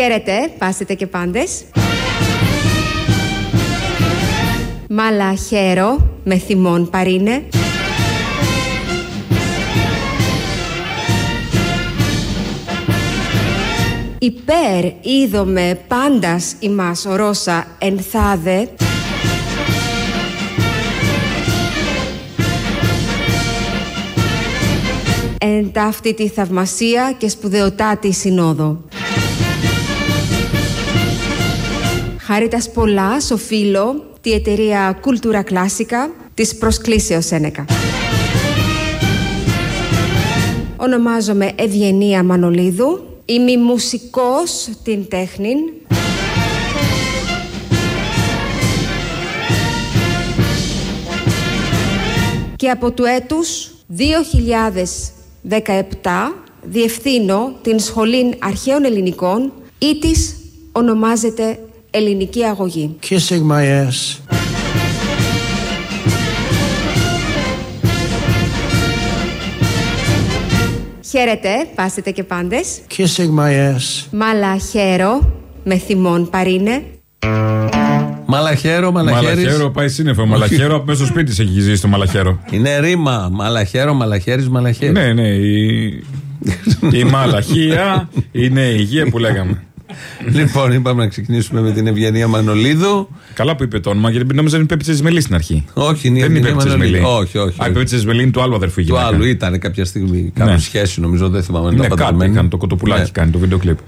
Χαίρετε, πάσετε και πάντες. Μαλαχέρο με θυμόν παρίνε. Υπέρ είδομε πάντας ημάς ορόσα ενθάδε. Εν ταύτη τη θαυμασία και σπουδαιοτά τη συνόδο. Χάριτας πολλά οφείλω τη εταιρεία Κουλτούρα Κλάσικα της προσκλήσεως Σένεκα. Ονομάζομαι Ευγενία Μανολίδου. Είμαι μουσικός την τέχνη. Και από του έτους 2017 διευθύνω την Σχολή Αρχαίων Ελληνικών ή της ονομάζεται Ελληνική Αγωγή. Kissing my ass. Χαίρετε, πάσετε και πάντες. Kissing my ass. Μαλαχέρο με θυμόν παρίνε. Μαλαχέρο, μαλαχέρι. Μαλαχέρο πάει σύννεφο. Μαλαχέρο από μέσα στο σπίτι σε έχει ζήσει το μαλαχέρο. Είναι ρήμα. Μαλαχέρο, μαλαχέρι, μαλαχέρι. Ναι, ναι. Η, η μαλαχία είναι η υγεία που λέγαμε. Λοιπόν, είπαμε να ξεκινήσουμε με την Ευγενία Μανολίδου. Καλά που είπε το όνομα, γιατί νόμιζα είναι η Πέπη Τσεσμελή στην αρχή. Όχι, είναι η Δεν είναι η Ευγενία Πέπη Τσεσμελή. Μανολίδου. Όχι, όχι. Α, η Πέπη Τσεσμελή είναι του άλλου αδερφού Του γυναίκα. άλλου ήταν κάποια στιγμή. Κάποια Ναι. σχέση νομίζω, δεν θυμάμαι. Ναι, τα κάτι παντρεμένοι. είχαν το κοτοπουλάκι Ναι. κάνει το βίντεο κλιπ.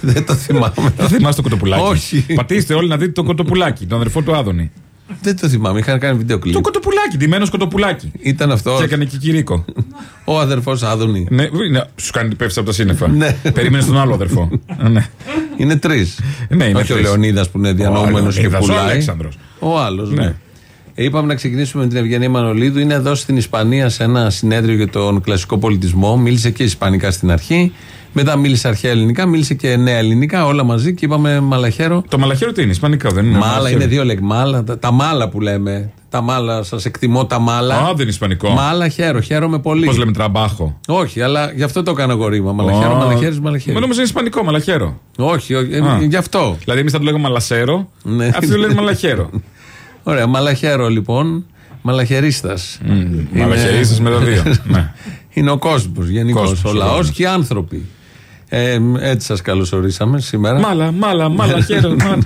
Δεν το θυμάμαι. Δεν θυμάστε το κοτοπουλάκι. Όχι. Πατήστε όλοι να δείτε το κοτοπουλάκι, τον αδερφό του Άδωνη. Δεν το θυμάμαι. Είχαν κάνει βίντεο κλιπ. Το κοτοπουλάκι, ντυμένο κοτοπουλάκι. Ήταν αυτό. Και έκανε και κηρύκο. Ο αδερφός Άδωνη. ναι, ναι, σου κάνει πέφτει από τα σύννεφα. Ναι. Περίμενε τον άλλο αδερφό. ναι. Είναι τρεις. Ναι, είναι Όχι ο τρεις. Λεωνίδας που είναι διανοούμενος και Λεωνίδας, ο πουλάει. Αλέξανδρος. Ο άλλος. Ναι. Ναι. Ε, Είπαμε να ξεκινήσουμε με την Ευγενία Μανολίδου. Είναι εδώ στην Ισπανία σε ένα συνέδριο για τον κλασικό πολιτισμό. Μίλησε και ισπανικά στην αρχή. Μετά μίλησε αρχαία ελληνικά, μίλησε και νέα ελληνικά, όλα μαζί και είπαμε μαλαχέρο. Το μαλαχέρο τι είναι, ισπανικά δεν είναι. Μάλα μαλαχέρο. είναι δύο λέξη. Μάλα, τα, τα μάλα που λέμε. Τα μάλα, σας εκτιμώ τα μάλα. Α, δεν είναι ισπανικό. Μάλα χαίρο, χαίρομαι πολύ. Πώς λέμε τραμπάχο. Όχι, αλλά γι' αυτό το έκανα εγώ ρήμα. Μαλαχέρο, Α, μαλαχέρι, μαλαχέρι. Μα νόμιζα είναι ισπανικό, μαλαχέρο. Όχι, όχι, ε, Α. γι' αυτό. Δηλαδή εμείς θα το λέγαμε μαλασέρο. Ναι. Αυτοί το λένε μαλαχέρο. Ωραία, μαλαχέρο λοιπόν. Μαλαχερίστας. Μαλαχερίστας με τα δύο. Ναι. Είναι ο κόσμος γενικώς. Κόσμος, Ο ο λαός κόσμος. και οι άνθρωποι. Ε, έτσι σας καλωσορίσαμε σήμερα. Μάλα, μάλα, μαλαχέρο. μάλα.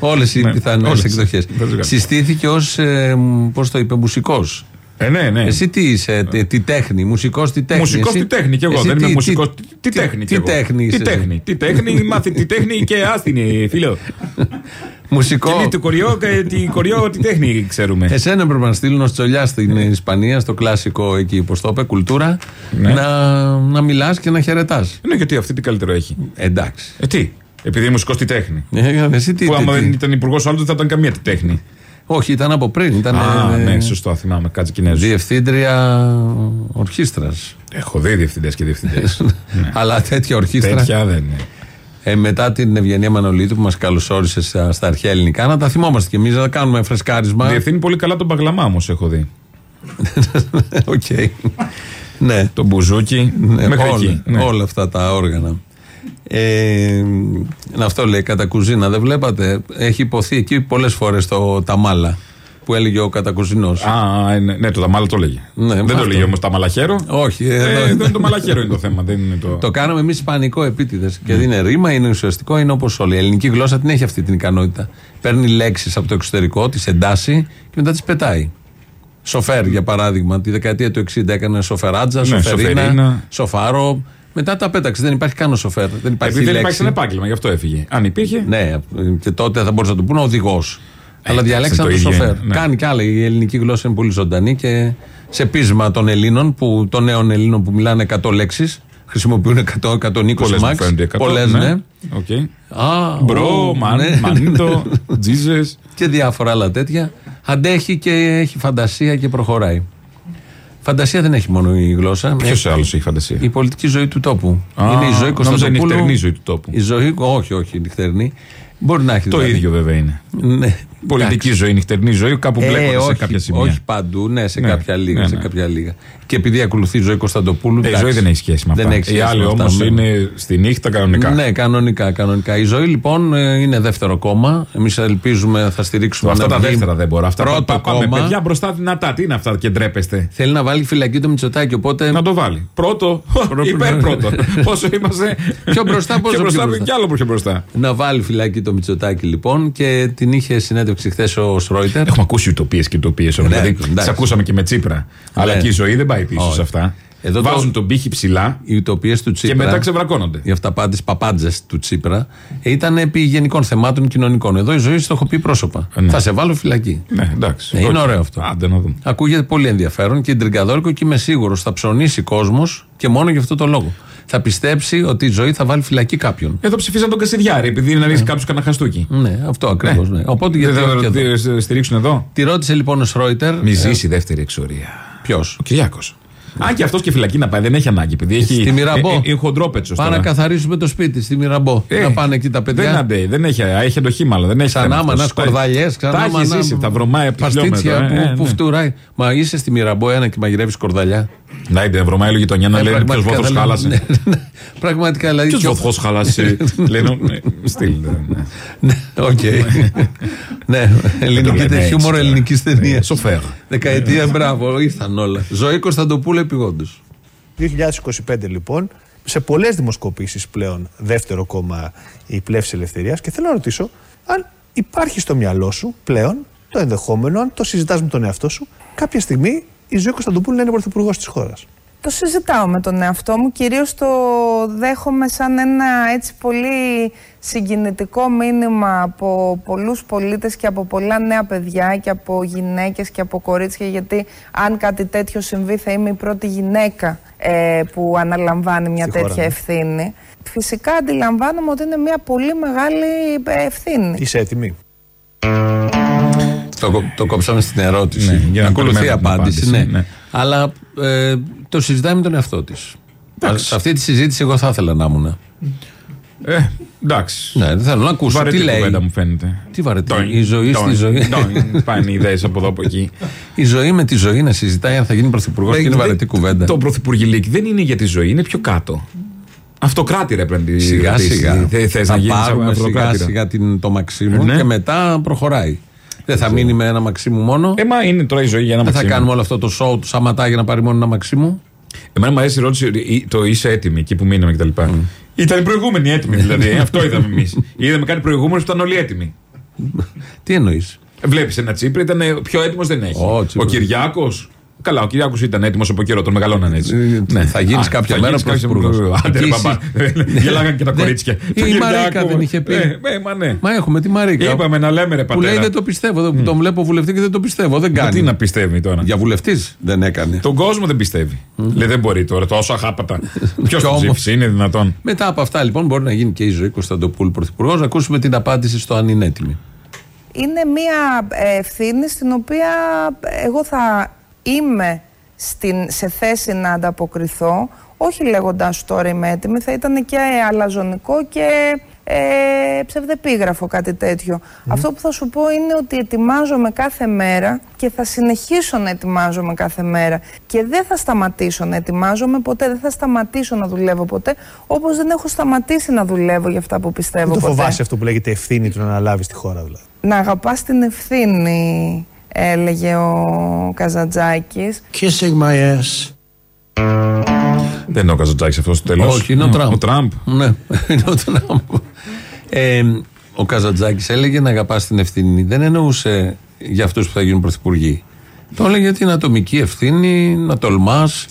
Όλες οι Ναι, πιθανές όλες. εκδοχές. Δεν το κάνω. Συστήθηκε ως, ε, πώς το είπε, μουσικός. Ε, ναι, ναι. Εσύ τι είσαι, τι, τι τέχνη, μουσικός τι τέχνη. Μουσικός εσύ- τι τέχνη κι εγώ. εσύ Δεν τι- είμαι τι- μουσικός. Τι τέχνη κι Τι εγώ. τέχνη Τι είσαι. τέχνη. Τι τέχνη, μάθη τι τέχνη και άστινη, φίλο. Μουσικό. Και το κοριό, και τη κοριό, τι τέχνη ξέρουμε. Εσένα πρέπει να στείλουν ω τσολιά στην Ισπανία, στο κλασικό εκεί, πώ το είπε, κουλτούρα, Ναι. να, να μιλάς και να χαιρετάς. Ναι, γιατί αυτή τι καλύτερο έχει. Εντάξει. Ε, τι. Επειδή είμαι μουσικός τι τέχνη. Ε, εσύ τι, Που τι- άμα τι- δεν ήταν υπουργός άλλος δεν θα ήταν καμία τη τέχνη. Όχι, ήταν από πριν. Ήταν Α, ε, ναι, σωστό, θυμάμαι. Κάτσε Κινέζου. διευθύντρια ορχήστρας. Έχω δει διευθυντές και διευθυντές. Αλλά τέτοια ορχήστρα. Τέτοια δεν είναι. Ε, μετά την Ευγενία Μανολίτου που μας καλωσόρισε στα, στα αρχαία ελληνικά, να τα θυμόμαστε κι εμείς, να τα κάνουμε φρεσκάρισμα. Διευθύνει πολύ καλά τον Παγλαμά όμως, έχω δει. Οκ. ναι. Το μπουζούκι. Ναι, μέχρι όλα, εκεί. Ναι. όλα αυτά τα όργανα. Ε, αυτό λέει κατά κουζίνα, δεν βλέπατε; Έχει υποθεί εκεί πολλές φορές το ταμάλα που έλεγε ο κατακουζινό. Α, ναι, ναι, το ταμάλα το λέγε. Ναι, δεν το αυτό. λέγε όμως τα μαλαχέρο. Όχι, Ε, εδώ δεν είναι το μαλαχέρο είναι το θέμα. Δεν είναι το... Το κάναμε εμείς ισπανικό επίτηδες. Και δεν είναι ρήμα, είναι ουσιαστικό, είναι όπως όλοι. Η ελληνική γλώσσα την έχει αυτή την ικανότητα. Παίρνει λέξεις από το εξωτερικό, τις εντάσσει και μετά τις πετάει. Σοφέρ, για παράδειγμα, τη δεκαετία του 60 έκανε σοφεράτζα, Ναι, σοφερίνα, σοφερίνα. σοφάρο. Μετά τα πέταξε. Δεν υπάρχει καν ο σοφέρ. Δεν υπάρχει Επειδή δεν λέξη. υπάρχει ένα επάγγελμα, γι' αυτό έφυγε. Αν υπήρχε. Ναι, και τότε θα μπορούσα να το πούνε οδηγός. Αλλά εντάξει, διαλέξαν το το ίδιο σοφέρ. είναι, ναι. Κάνει κι άλλα. Η ελληνική γλώσσα είναι πολύ ζωντανή και σε πείσμα των Ελλήνων, που, των νέων Ελλήνων που μιλάνε 100 λέξεις, χρησιμοποιούν 100, 120 Πολλές μου max. φαίνονται 100, Πολλές, ναι. Οκ. Α, Bro, ου, man, ναι. μανίτο, Jesus. και διάφορα άλλα τέτοια. Αντέχει και έχει φαντασία και προχωράει. Φαντασία δεν έχει μόνο η γλώσσα. Ποιος άλλος έχει φαντασία; Η πολιτική ζωή του τόπου. Α, είναι η ζωή νόμιζα η Κωνσταντοπούλου. νυχτερινή ζωή του τόπου. Η ζωή, όχι, όχι, η νυχτερινή. Μπορεί να έχει Το δηλαδή. ίδιο βέβαια είναι. Ναι, Πολιτική ζωή, νυχτερινή ζωή, κάπου Ε, μπλέκονται σε όχι, κάποια σημεία. όχι παντού, ναι, σε Ναι, κάποια λίγα. ναι, σε ναι. κάποια λίγα. Και επειδή ακολουθεί η ζωή Κωνσταντοπούλου. Ε, η εντάξει. ζωή δεν έχει σχέση με Δεν αυτά. έχει σχέση Οι άλλοι με αυτά, όμως ναι. είναι στη νύχτα κανονικά. Ναι, κανονικά, κανονικά. Η ζωή λοιπόν ε, είναι δεύτερο κόμμα. Εμείς ελπίζουμε θα στηρίξουμε. Αυτά να τα βγει δεύτερα δεν μπορώ. Αυτά Πρώτο πά- πάμε κόμμα. παιδιά μπροστά δυνατά. Τι είναι αυτά και ντρέπεστε; Θέλει να βάλει φυλακή το Μητσοτάκι. Οπότε. Να το βάλει. Πρώτο, υπέρ πρώτο. Πόσο είμαστε; Πιο μπροστά, πόσο πιο μπροστά, πιο μπροστά. Κι άλλο πιο μπροστά. Να βάλει φυλακή το Μητσοτάκι λοιπόν και την είχε συνέντευξη χθες ο Σρόιτερ. Έχουμε ακούσει ουτοπίες και ουτοπίες. Ναι, δηλαδή, εντάξει. τις ακούσαμε και με Τσίπρα. Αλλά και η ζωή δεν πάει πίσω Όχι. σε αυτά. Εδώ το- Βάζουν τον πύχη ψηλά Οι utopίε του Τσίπρα. και μετά ξεβρακώνονται. Οι αυταπάτες παπάντζες του Τσίπρα ήταν επί γενικών θεμάτων κοινωνικών. Εδώ η ζωή στο έχω πει πρόσωπα. Ναι. Θα σε βάλω φυλακή. Ναι, εντάξει. Ε, είναι Όχι. ωραίο αυτό. Άντε να δούμε. Ακούγεται πολύ ενδιαφέρον και τριγκαδόρικο και είμαι σίγουρος θα ψωνίσει κόσμος και μόνο γι' αυτό το λόγο. Θα πιστέψει ότι η ζωή θα βάλει φυλακή κάποιον. Εδώ ψηφίζαν τον Κασιδιάρη επειδή είναι να ρίξει κάποιο κανένα χαστούκι. Ναι, αυτό ακριβώς. Ναι. Οπότε γιατί Δεν όχι και θα εδώ. τη στηρίξουν εδώ. Τη ρώτησε λοιπόν ο Σρόιτερ. Μη ζήσει η δεύτερη εξορία. Ποιος; Ο Κυριάκος. Αν και αυτός και φυλακή να πάει, δεν έχει ανάγκη. Επειδή έχει. Στη Μυραμπό. ε, ε, Είναι χοντρόπετσο. Πάμε να καθαρίσουμε το σπίτι στη Μυραμπό. Ε, να πάνε εκεί τα παιδιά. Δεν αντέει, δεν έχει, έχει εντοχή μάλλον. Δεν έχει Ξανά θέμα μανά αυτός. σκορδαλιέ, Τα ξανά έχει μανά. ζήσει, τα βρωμάει από τη Παστίτσια χιλιόμετρα. που, ε, που ναι. φτουράει. Μα είσαι στη Μυραμπό ένα και μαγειρεύεις σκορδαλιά. Να είτε βρωμάει λίγο γειτονιά να Ε, λέει ποιος πραγματικά βόθρο θα χάλασε; λέω- Ναι, ναι, Πραγματικά δηλαδή. Ποιος και ο- βόθρο χάλασε; Λένε. ναι, Στυλ. ναι. Ναι, οκ. Ναι, ελληνική λέμε έτσι χιούμορ τώρα. ελληνικής ταινίας. Σοφέρ. Δεκαετία, μπράβο, ήρθαν όλα. Ζωή Κωνσταντοπούλου επειγόντως. 2025 λοιπόν, σε πολλές δημοσκοπήσεις πλέον δεύτερο κόμμα η Πλεύση Ελευθερίας και θέλω να ρωτήσω αν υπάρχει στο μυαλό σου πλέον το ενδεχόμενο, αν το συζητάς με τον εαυτό σου, κάποια στιγμή η ζωή Κωνσταντοπούλου να είναι πρωθυπουργός της χώρας. Το συζητάω με τον εαυτό μου, κυρίως το δέχομαι σαν ένα έτσι πολύ συγκινητικό μήνυμα από πολλούς πολίτες και από πολλά νέα παιδιά και από γυναίκες και από κορίτσια γιατί αν κάτι τέτοιο συμβεί θα είμαι η πρώτη γυναίκα ε, που αναλαμβάνει μια Στη χώρα, τέτοια ναι. ευθύνη. Φυσικά αντιλαμβάνομαι ότι είναι μια πολύ μεγάλη ε, ευθύνη. Είσαι έτοιμη; Το, κο- το κόψαμε στην ερώτηση. Ναι, για να Ακολουθεί η περιμένουμε την απάντηση. απάντηση, ναι. ναι. Αλλά ε, το συζητάει με τον εαυτό της. Σε αυτή τη συζήτηση, εγώ θα ήθελα να ήμουν. Ε, εντάξει. Ναι, δεν θέλω να ακούσω Βαρετή τι λέει. κουβέντα μου φαίνεται. Τι βαρετή. Ντόιν, Η ζωή στη ντόιν, ζωή. ντόιν. Πάνε ιδέες από εδώ από εκεί. Η ζωή με τη ζωή να συζητάει αν θα γίνει πρωθυπουργός και είναι Δεν- βαρετή κουβέντα. Το πρωθυπουργηλίκι δεν είναι για τη ζωή, είναι πιο κάτω. Αυτοκράτηρα πρέπει να τη Σιγά ρωτήσεις. σιγά. Θε- Θες να θα γίνεις πάρουμε σιγά αυτοκράτηρα. σιγά την, το Μαξίμου Ναι. και μετά προχωράει. Δεν θα μείνει με ένα Μαξίμου μόνο. Ε, μα είναι τώρα η ζωή για ένα δεν θα μαξίμου. κάνουμε όλο αυτό το σοου του Σαματά για να πάρει μόνο ένα Μαξίμου. Εμένα μου αρέσει η ερώτηση ε, το είσαι έτοιμη εκεί που μείναμε κτλ. Ήταν οι προηγούμενοι έτοιμοι δηλαδή. ε, Αυτό είδαμε εμείς. Είδαμε κάτι προηγούμενο που ήταν όλοι έτοιμοι. Τι εννοείς; Βλέπεις ένα Τσίπρα, ήταν ε, πιο έτοιμος δεν έχει. Ο Ο, Τσίπρας. Κυριάκος. Καλά, ο Κυριάκος ήταν έτοιμος από καιρό, τον μεγαλώναν έτσι. Ε, θα γίνεις κάποια μέρα πρωθυπουργός. Άντε, ρε Εκεί μπαμπά. Γελάγαν και τα Ναι. κορίτσια. Η Του Μαρίκα Κυριάκου. δεν είχε πει. Ε, ε, μα ναι. Μα έχουμε τη Μαρίκα. Είπαμε να λέμε ρε που λέει πατέρα. δεν το πιστεύω. Δεν- Τον βλέπω βουλευτή και δεν το πιστεύω. Δεν Μα κάνει. Τι να πιστεύει τώρα; Για βουλευτής δεν έκανε. Τον κόσμο δεν πιστεύει. Λέει δεν μπορεί τώρα, τόσο αχάπατα. Ποιος Κι το όμως. ψήφισε, είναι δυνατόν; Μετά από αυτά λοιπόν μπορεί να γίνει και η ζωή Κωνσταντοπούλου πρωθυπουργός. Να ακούσουμε την απάντηση στο αν είναι έτοιμη. είναι μια ε, ευθύνη στην οποία εγώ θα είμαι στην, σε θέση να ανταποκριθώ όχι λέγοντάς σου τώρα είμαι έτοιμη θα ήταν και αλαζονικό και ε, ψευδεπίγραφο κάτι τέτοιο. Αυτό που θα σου πω είναι ότι ετοιμάζομαι κάθε μέρα και θα συνεχίσω να ετοιμάζομαι κάθε μέρα. Και δεν θα σταματήσω να ετοιμάζομαι ποτέ δεν θα σταματήσω να δουλεύω ποτέ όπως δεν έχω σταματήσει να δουλεύω για αυτά που πιστεύω Δεν το ποτέ. φοβάσαι αυτό που λέγεται ευθύνη του να αναλάβεις τη χώρα δηλαδή; να αγαπάς την ευθύνη, έλεγε ο Καζατζάκης. Kissing my ass. Δεν είναι ο Καζατζάκη αυτός στο τέλος. Όχι, είναι ο Τραμπ. Ο Τραμπ. Ναι, είναι ο Τραμπ. Ε, ο Καζατζάκη έλεγε να αγαπάς την ευθύνη. Δεν εννοούσε για αυτούς που θα γίνουν πρωθυπουργοί. Το έλεγε για την ατομική ευθύνη, να τολμάς,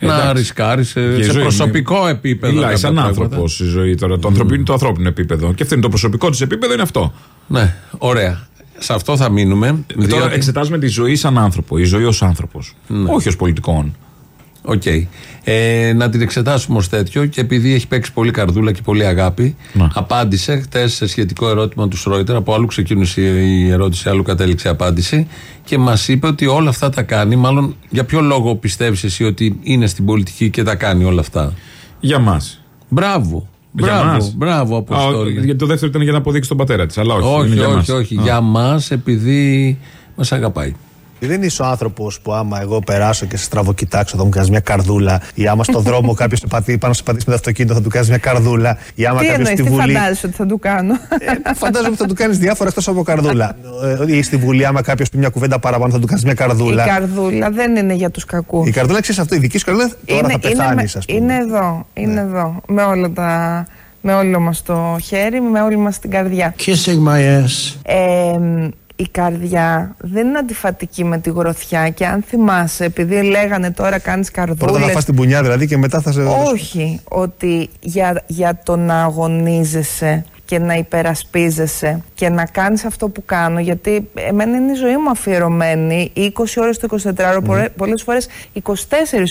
να εντάξει. ρισκάρει σε, Και η σε ζωή προσωπικό είναι- επίπεδο. Μιλάει κάποια σαν πράγματα. άνθρωπος η ζωή τώρα. Το, ανθρωπίνο, το ανθρώπινο επίπεδο. Και αυτό είναι το προσωπικό της επίπεδο, είναι αυτό. Ναι, ωραία. Σε αυτό θα μείνουμε. Ε, Τώρα διότι- εξετάζουμε τη Ζωή σαν άνθρωπο. Η Ζωή ως άνθρωπος. Όχι ως πολιτικών. Οκ. Ε, να την εξετάσουμε ως τέτοιο και επειδή έχει παίξει πολύ καρδούλα και πολύ αγάπη, Να. απάντησε χτες σε σχετικό ερώτημα του Σρόιτερ. Από αλλού ξεκίνησε η ερώτηση, αλλού κατέληξε η απάντηση και μας είπε ότι όλα αυτά τα κάνει. Μάλλον για ποιο λόγο πιστεύεις εσύ ότι είναι στην πολιτική και τα κάνει όλα αυτά; Για μας. Μπράβο. Για Μπράβο, μας. μπράβο, Α, Αποστόλη. γιατί το δεύτερο ήταν για να αποδείξει τον πατέρα της. Αλλά όχι, είναι όχι, για όχι, μας. όχι. Α. Για μας, επειδή μας αγαπάει. Δεν είσαι ο άνθρωπος που άμα εγώ περάσω και σε στραβοκοιτάξω θα μου κάνεις μια καρδούλα, ή άμα στον δρόμο κάποιος πάνω σε πατήσει με το αυτοκίνητο θα του κάνεις μια καρδούλα, ή άμα Τι κάποιος εννοείς, στη τι Βουλή. φαντάζεσαι ότι θα του κάνω; Ε, Φαντάζομαι ότι θα του κάνεις διάφορα εκτός από καρδούλα. Ε, Ή στη Βουλή, άμα κάποιος πει μια κουβέντα παραπάνω, θα του κάνεις μια Η καρδούλα. καρδούλα δεν είναι για τους κακούς. Η καρδούλα, ξέρεις αυτό, η δική σου καρδούλα τώρα θα πεθάνει, με- ας πούμε. είναι εδώ, είναι εδώ. Με, όλα τα, με όλο μας το χέρι, με όλη μας την καρδιά. Kissing my ass. Ε, η καρδιά δεν είναι αντιφατική με τη γροθιά και αν θυμάσαι, επειδή λέγανε τώρα κάνεις Πρώτα θα καρδούλες φας την πουνιά δηλαδή και μετά θα σε. όχι, ότι για, για το να αγωνίζεσαι και να υπερασπίζεσαι και να κάνεις αυτό που κάνω γιατί εμένα είναι η ζωή μου αφιερωμένη 20 ώρες το 24ωρο, mm. πολλές φορές 24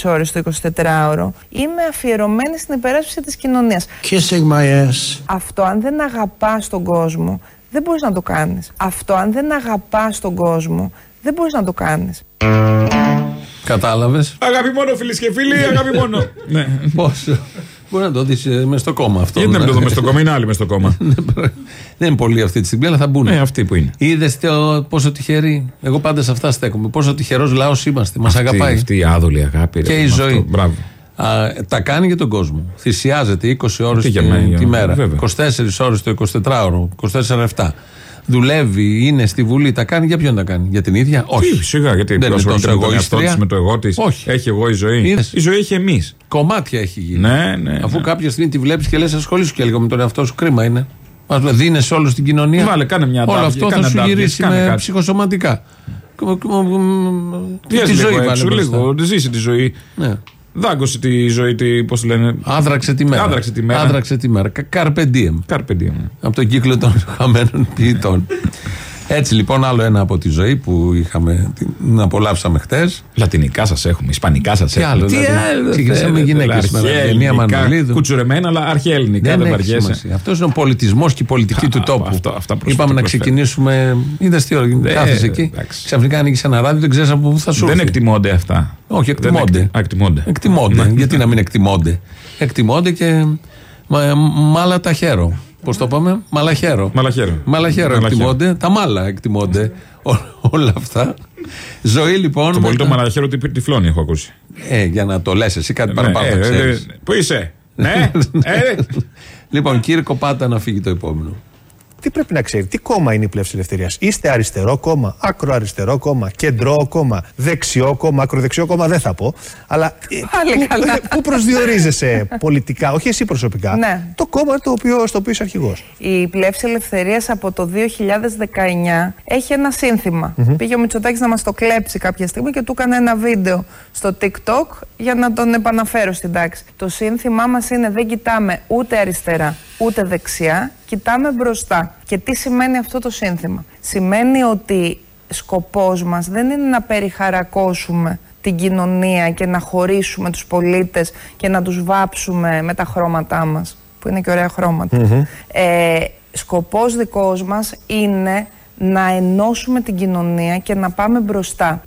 ώρες το 24ωρο είμαι αφιερωμένη στην υπεράσπιση της κοινωνίας Kissing my ass. αυτό αν δεν αγαπάς τον κόσμο δεν μπορείς να το κάνεις αυτό αν δεν αγαπάς τον κόσμο δεν μπορείς να το κάνεις Κατάλαβες; Αγάπη μόνο, φίλες και φίλοι, αγάπη μόνο. ναι. Πώ. Μπορεί να το δεις μες στο κόμμα αυτό. Γιατί να μην ναι. το δούμε στο κόμμα, είναι άλλοι μες στο κόμμα. Δεν είναι πολύ αυτή τη στιγμή, αλλά θα μπουν. Ναι, αυτοί που είναι. Είδες πόσο τυχεροί; Εγώ πάντα σε αυτά στέκομαι. Πόσο τυχερός λαός είμαστε. Μας αγαπάει. Αυτή η άδολη αγάπη. ρε, Και η με αυτό. ζωή. Μπράβο. Α, τα κάνει για τον κόσμο. Θυσιάζεται 20 ώρες Τι τη, για μένα, τη μέρα. βέβαια. 24 ώρες το 24ωρο. 24-7. Δουλεύει, είναι στη Βουλή. Τα κάνει για ποιον τα κάνει. Για την ίδια; Όχι. Τι, σιγά, γιατί Δεν είναι ασχολείται τόσο με τον εαυτό εγωίστρια. της, με το εγώ της. Όχι. Έχει εγώ η ζωή. Είδες. Η ζωή έχει εμείς. Κομμάτια έχει γίνει. Ναι, ναι. Αφού ναι. κάποια στιγμή τη βλέπεις και λες, ασχολήσου και λίγο με τον εαυτό σου. Κρίμα είναι. Μα δίνει όλο στην κοινωνία. Βάλε, κάνε μια Όλο αντάβγεια, αυτό θα κάνε σου αντάβγειες, γυρίσει κάνε με κάτι. ψυχοσωματικά. Τι Τη ζωή βάλε έξω, μπροστά. λίγο. Ζήσε τη ζωή. Ναι. Δάγκωσε τη ζωή, τη, πώς λένε; Άδραξε τη μέρα. Άδραξε τη μέρα. Άδραξε τη μέρα. Κα- Carpe diem. Carpe diem. Από τον κύκλο των χαμένων ποιητών. Έτσι λοιπόν, άλλο ένα από τη ζωή που είχαμε, την απολαύσαμε χτες. Λατινικά σας έχουμε, Ισπανικά σας έχουμε. άλλο, δηλαδή. Ξεκινήσαμε με γυναίκες σήμερα. Αρχαία Μία ελληνικά, Μανολίδου; Κουτσουρεμένα, αλλά αρχαία ελληνικά, δεν, Δεν έχει βαριέσαι. σημασία. Αυτός είναι ο πολιτισμός και η πολιτική Α, του τόπου. αυτό- αυτά προσφέρει, Είπαμε να προσφέρει. ξεκινήσουμε. Είδες τι ώρα, Ε, κάθεσαι εκεί. εντάξει. Ξαφνικά ανοίγεις ένα ράδι, δεν ξέρεις από πού θα σου Δεν έρθει. εκτιμώνται αυτά. Όχι, Δεν εκτιμώνται. εκτι- Α, εκτιμώνται. Εκτιμώνται. Ναι. Γιατί να μην εκτιμώνται; Εκτιμώνται και μα- μάλα τα χαίρο. Πώς το πάμε, μαλαχέρο. Μαλαχέρο. Μαλαχέρο Μαλαχέρο. εκτιμώνται. Τα μάλα εκτιμώνται. Ό- όλα αυτά. Ζωή λοιπόν. Το με πολύ το τα- μαλαχέρο τι τυφλώνει, έχω ακούσει. Ε, για να το λες εσύ κάτι παραπάνω. Ναι, θα ε, ε, ξέρεις. ε, Πού είσαι, Ναι, ε, Λοιπόν, κύριε Κοπάτα, να φύγει το επόμενο. Τι πρέπει να ξέρει, τι κόμμα είναι η πλεύση ελευθερίας. Είστε αριστερό κόμμα, ακροαριστερό κόμμα, κεντρό κόμμα, δεξιό κόμμα, ακροδεξιό κόμμα, δεν θα πω. Αλλά ε, Πάλι πού- καλά. πού προσδιορίζεσαι πολιτικά, όχι εσύ προσωπικά. Ναι. Το κόμμα το οποίο, στο οποίο είσαι αρχηγός. Η πλεύση ελευθερίας από το 2019 έχει ένα σύνθημα. Πήγε ο Μητσοτάκης να μας το κλέψει κάποια στιγμή και του έκανε ένα βίντεο στο TikTok για να τον επαναφέρω στην τάξη. Το σύνθημά μας είναι δεν κοιτάμε ούτε αριστερά ούτε δεξιά, κοιτάμε μπροστά. Και τι σημαίνει αυτό το σύνθημα; Σημαίνει ότι σκοπός μας δεν είναι να περιχαρακώσουμε την κοινωνία και να χωρίσουμε τους πολίτες και να τους βάψουμε με τα χρώματά μας που είναι και ωραία χρώματα. Ε, σκοπός δικός μας είναι να ενώσουμε την κοινωνία και να πάμε μπροστά.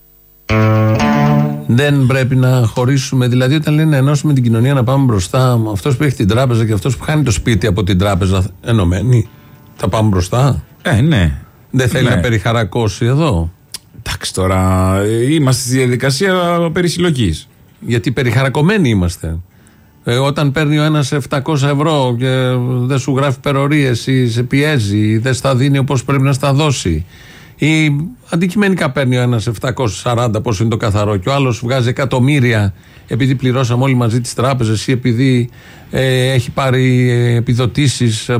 Δεν πρέπει να χωρίσουμε, δηλαδή όταν λένε να ενώσουμε την κοινωνία να πάμε μπροστά, αυτός που έχει την τράπεζα και αυτός που χάνει το σπίτι από την τράπεζα ενωμένοι, θα πάμε μπροστά; ε, ναι. Δεν θέλει Ναι. να περιχαρακώσει εδώ; Εντάξει τώρα, ε, είμαστε στη διαδικασία περί συλλογής. Γιατί περιχαρακωμένοι είμαστε. Ε, όταν παίρνει ο ένας 700 ευρώ και δεν σου γράφει περορίες ή σε πιέζει ή δεν στα δίνει όπως πρέπει να στα δώσει. Ή αντικειμενικά παίρνει ο ένας 740 πόσο είναι το καθαρό και ο άλλος βγάζει εκατομμύρια επειδή πληρώσαμε όλοι μαζί τις τράπεζες ή επειδή ε, έχει πάρει επιδοτήσεις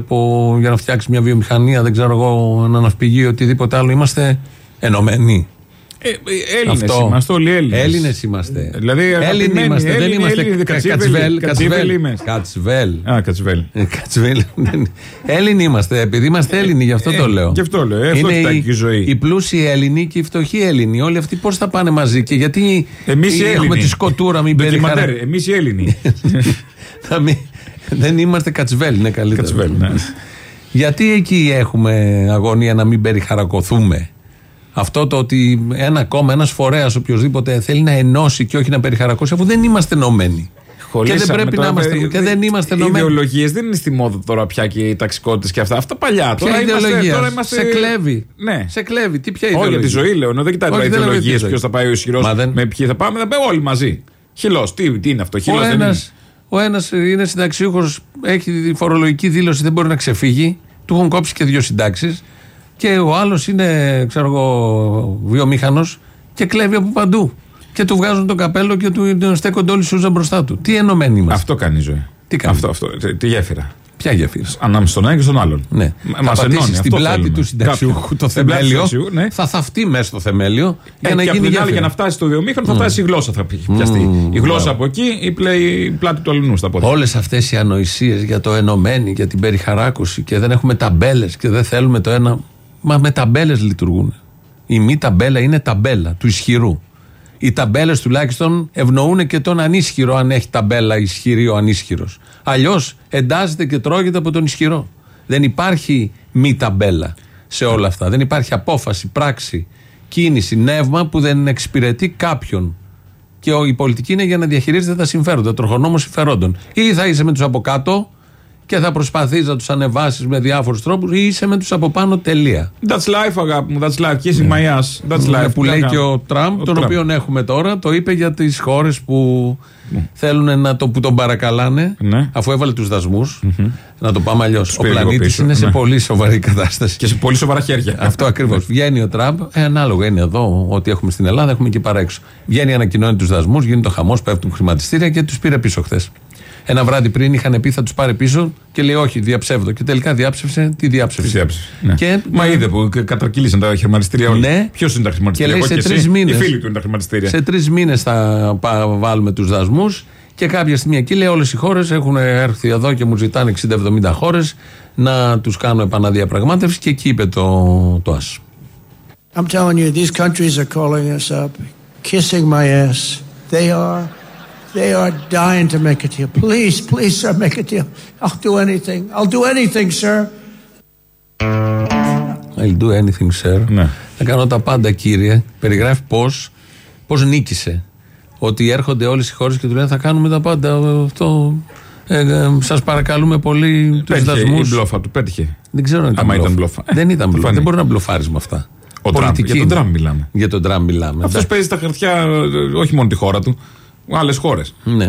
για να φτιάξει μια βιομηχανία, δεν ξέρω εγώ, ένα ναυπηγείο, οτιδήποτε άλλο. Είμαστε ενωμένοι. Ε, Έλληνες είμαστε, όλοι Έλληνες. Έλληνες είμαστε. Δηλαδή, Έλληνοι αγαπημένοι, είμαστε. δεν Έλληνοι, είμαστε Έλληνοι, κα- κατσίβελοι, κατσβέλ. κατσίβελοι Κατσβέλ. είμαστε. Κατσβέλ. Α, κατσβέλ. Ε, Κατσβέλ. Δεν- Έλληνοι είμαστε. Επειδή είμαστε Έλληνοι, γι' αυτό Ε, το λέω. γι' αυτό λέω, ε, αυτό Είναι κοιτάει οι- και η ζωή. Οι πλούσιοι Έλληνοι και οι φτωχοί Έλληνοι. Όλοι αυτοί πώς θα πάνε μαζί και γιατί Εμείς οι έχουμε Έλληνοι. τη σκοτούρα, μην Ντοκιμαντέρ, περιχαρακώσουμε. Εμείς οι Έλληνοι. Δεν είμαστε κατσβέλ, είναι καλύτερο. Κατσβέλ, ναι. Γιατί εκεί έχουμε αγωνία να μην περιχαρακωθούμε; Αυτό το ότι ένα κόμμα, ένας φορέας, οποιοδήποτε θέλει να ενώσει και όχι να περιχαρακώσει, αφού δεν είμαστε ενωμένοι. Και δεν πρέπει να είμαστε. Και δεν είμαστε Οι ενωμένοι. ιδεολογίες δεν είναι στη μόδα τώρα πια και οι ταξικότητες και αυτά. Αυτά παλιά. Ποια τώρα είμαστε, ιδεολογία; τώρα είμαστε... Σε κλέβει. Ναι. Σε κλέβει. Τι ποια Όχι για ιδεολογία; τη ζωή λέω. ενώ Δεν κοιτάει τώρα Όχι, δεν λέω για τη ιδεολογίες ζωή. ποιος θα πάει ο ισχυρός. Μα δεν- Με ποιοι θα πάμε. Θα πάμε όλοι μαζί. Χιλός. Τι, τι είναι αυτό. Ο Χιλό δεν ένα είναι. ο ένας είναι συνταξιούχος, έχει τη φορολογική δήλωση, δεν μπορεί να ξεφύγει. Του έχουν κόψει και δύο συντάξεις. Και ο άλλος είναι, ξέρω εγώ, βιομήχανο και κλέβει από παντού. Και του βγάζουν το καπέλο και του του στέκονται όλοι σούζα μπροστά του. Τι ενωμένοι είμαστε. Αυτό κάνει η ζωή. Τι κάνει; Αυτό, αυτό. Τη- Τη γέφυρα. Ποια γέφυρα. Ανάμεσα στον ένα και στον άλλον. Ναι. Μα θα μας πατήσεις ενώνει, στην αυτό πλάτη θέλουμε. του συνταξιούχου Κάποιον. το Στην πλάτη του θεμέλιο. συνταξιούχου, ναι. Θα θαυτεί μέσα στο θεμέλιο για Ε, να και γίνει απ' την άλλη, γέφυρα. για να φτάσει στο βιομήχανο θα φτάσει η γλώσσα θα πι- πιαστεί. Η γλώσσα από εκεί, η, πλέ, η πλάτη του αλληνού στα πόδια. Όλες αυτές οι ανοησίες για το ενωμένοι, για την περιχαράκωση και δεν έχουμε ταμπέλες και δεν θέλουμε το ένα. Μα με ταμπέλες λειτουργούν. Η μη ταμπέλα είναι ταμπέλα του ισχυρού. Οι ταμπέλες τουλάχιστον ευνοούν και τον ανίσχυρο, αν έχει ταμπέλα ισχυρή ο ανίσχυρος. Αλλιώς εντάσσεται και τρώγεται από τον ισχυρό. Δεν υπάρχει μη ταμπέλα σε όλα αυτά. Δεν υπάρχει απόφαση, πράξη, κίνηση, νεύμα που δεν εξυπηρετεί κάποιον. Και ο- η πολιτική είναι για να διαχειρίζεται τα συμφέροντα, τροχονόμος συμφερόντων. Ή θα είσαι με τους από κάτω και θα προσπαθεί να τους ανεβάσεις με διάφορους τρόπους, ή είσαι με τους από πάνω τελεία. That's life, αγάπη μου. That's life. Kissing my ass. That's Είναι life. που Τι λέει να και κάνω. ο Τραμπ, Ο τον Τραμπ. οποίο έχουμε τώρα, το είπε για τις χώρες που θέλουν να το, που τον παρακαλάνε, Ναι. αφού έβαλε τους δασμούς. Να το πάμε αλλιώς. Ο πήρε λίγο πλανήτης πίσω, είναι σε ναι. πολύ σοβαρή κατάσταση. Και σε πολύ σοβαρά χέρια. Αυτό ακριβώς. Βγαίνει ο Τραμπ, ε, ανάλογα είναι εδώ, ό,τι έχουμε στην Ελλάδα, έχουμε και παρέξω. Βγαίνει, ανακοινώνει τους δασμούς, γίνεται ο χαμός, πέφτουν χρηματιστήρια και τους πήρε πίσω χθες. Ένα βράδυ πριν είχαν πει θα τους πάρει πίσω και λέει όχι, διαψεύδω. Και τελικά διάψευσε, τι διάψευσε. Τι διάψευσε. Ναι. Και, Μα είδε που κατρακύλησαν τα χρηματιστήρια όλα. Ναι. Ποιος είναι τα χρηματιστήρια, Και λέει εγώ σε και εσύ. τρεις μήνες. Οι φίλοι του είναι τα χρηματιστήρια. Σε τρεις μήνες θα πα- βάλουμε τους δασμούς και κάποια στιγμή εκεί λέει όλες οι χώρες έχουν έρθει εδώ και μου ζητάνε 60-70 χώρες να τους κάνω επαναδιαπραγμάτευση και εκεί είπε το, το άσ. I'm telling you, these countries are calling us up, kissing my ass. They are, they are dying to make a deal. Please, please, sir, make a deal. I'll do anything. I'll do anything, sir. I'll do anything, sir. Ναι. Θα κάνω τα πάντα, κύριε. Περιγράφει πώς πώς νίκησε. Ότι έρχονται όλες οι χώρες και του λένε θα κάνουμε τα πάντα. ε, Αυτό. Ε, ε, Σας παρακαλούμε πολύ τους Πέτυχε δασμούς. η μπλόφα του, πέτυχε. Δεν ξέρω αν ήταν Άμα μπλόφ. ήταν μπλόφ. Ε, Δεν ήταν θα μπλόφ. φανεί. Δεν μπορεί να μπλοφάρεις με αυτά. Ο Τραμπ. Πολιτική Για τον είναι. Τραμπ μιλάμε. Για τον Τραμπ μιλάμε. Αυτός εντάξει. παίζει τα χαρτιά, ε, όχι μόνο τη χώρα του, άλλες χώρες. Ναι.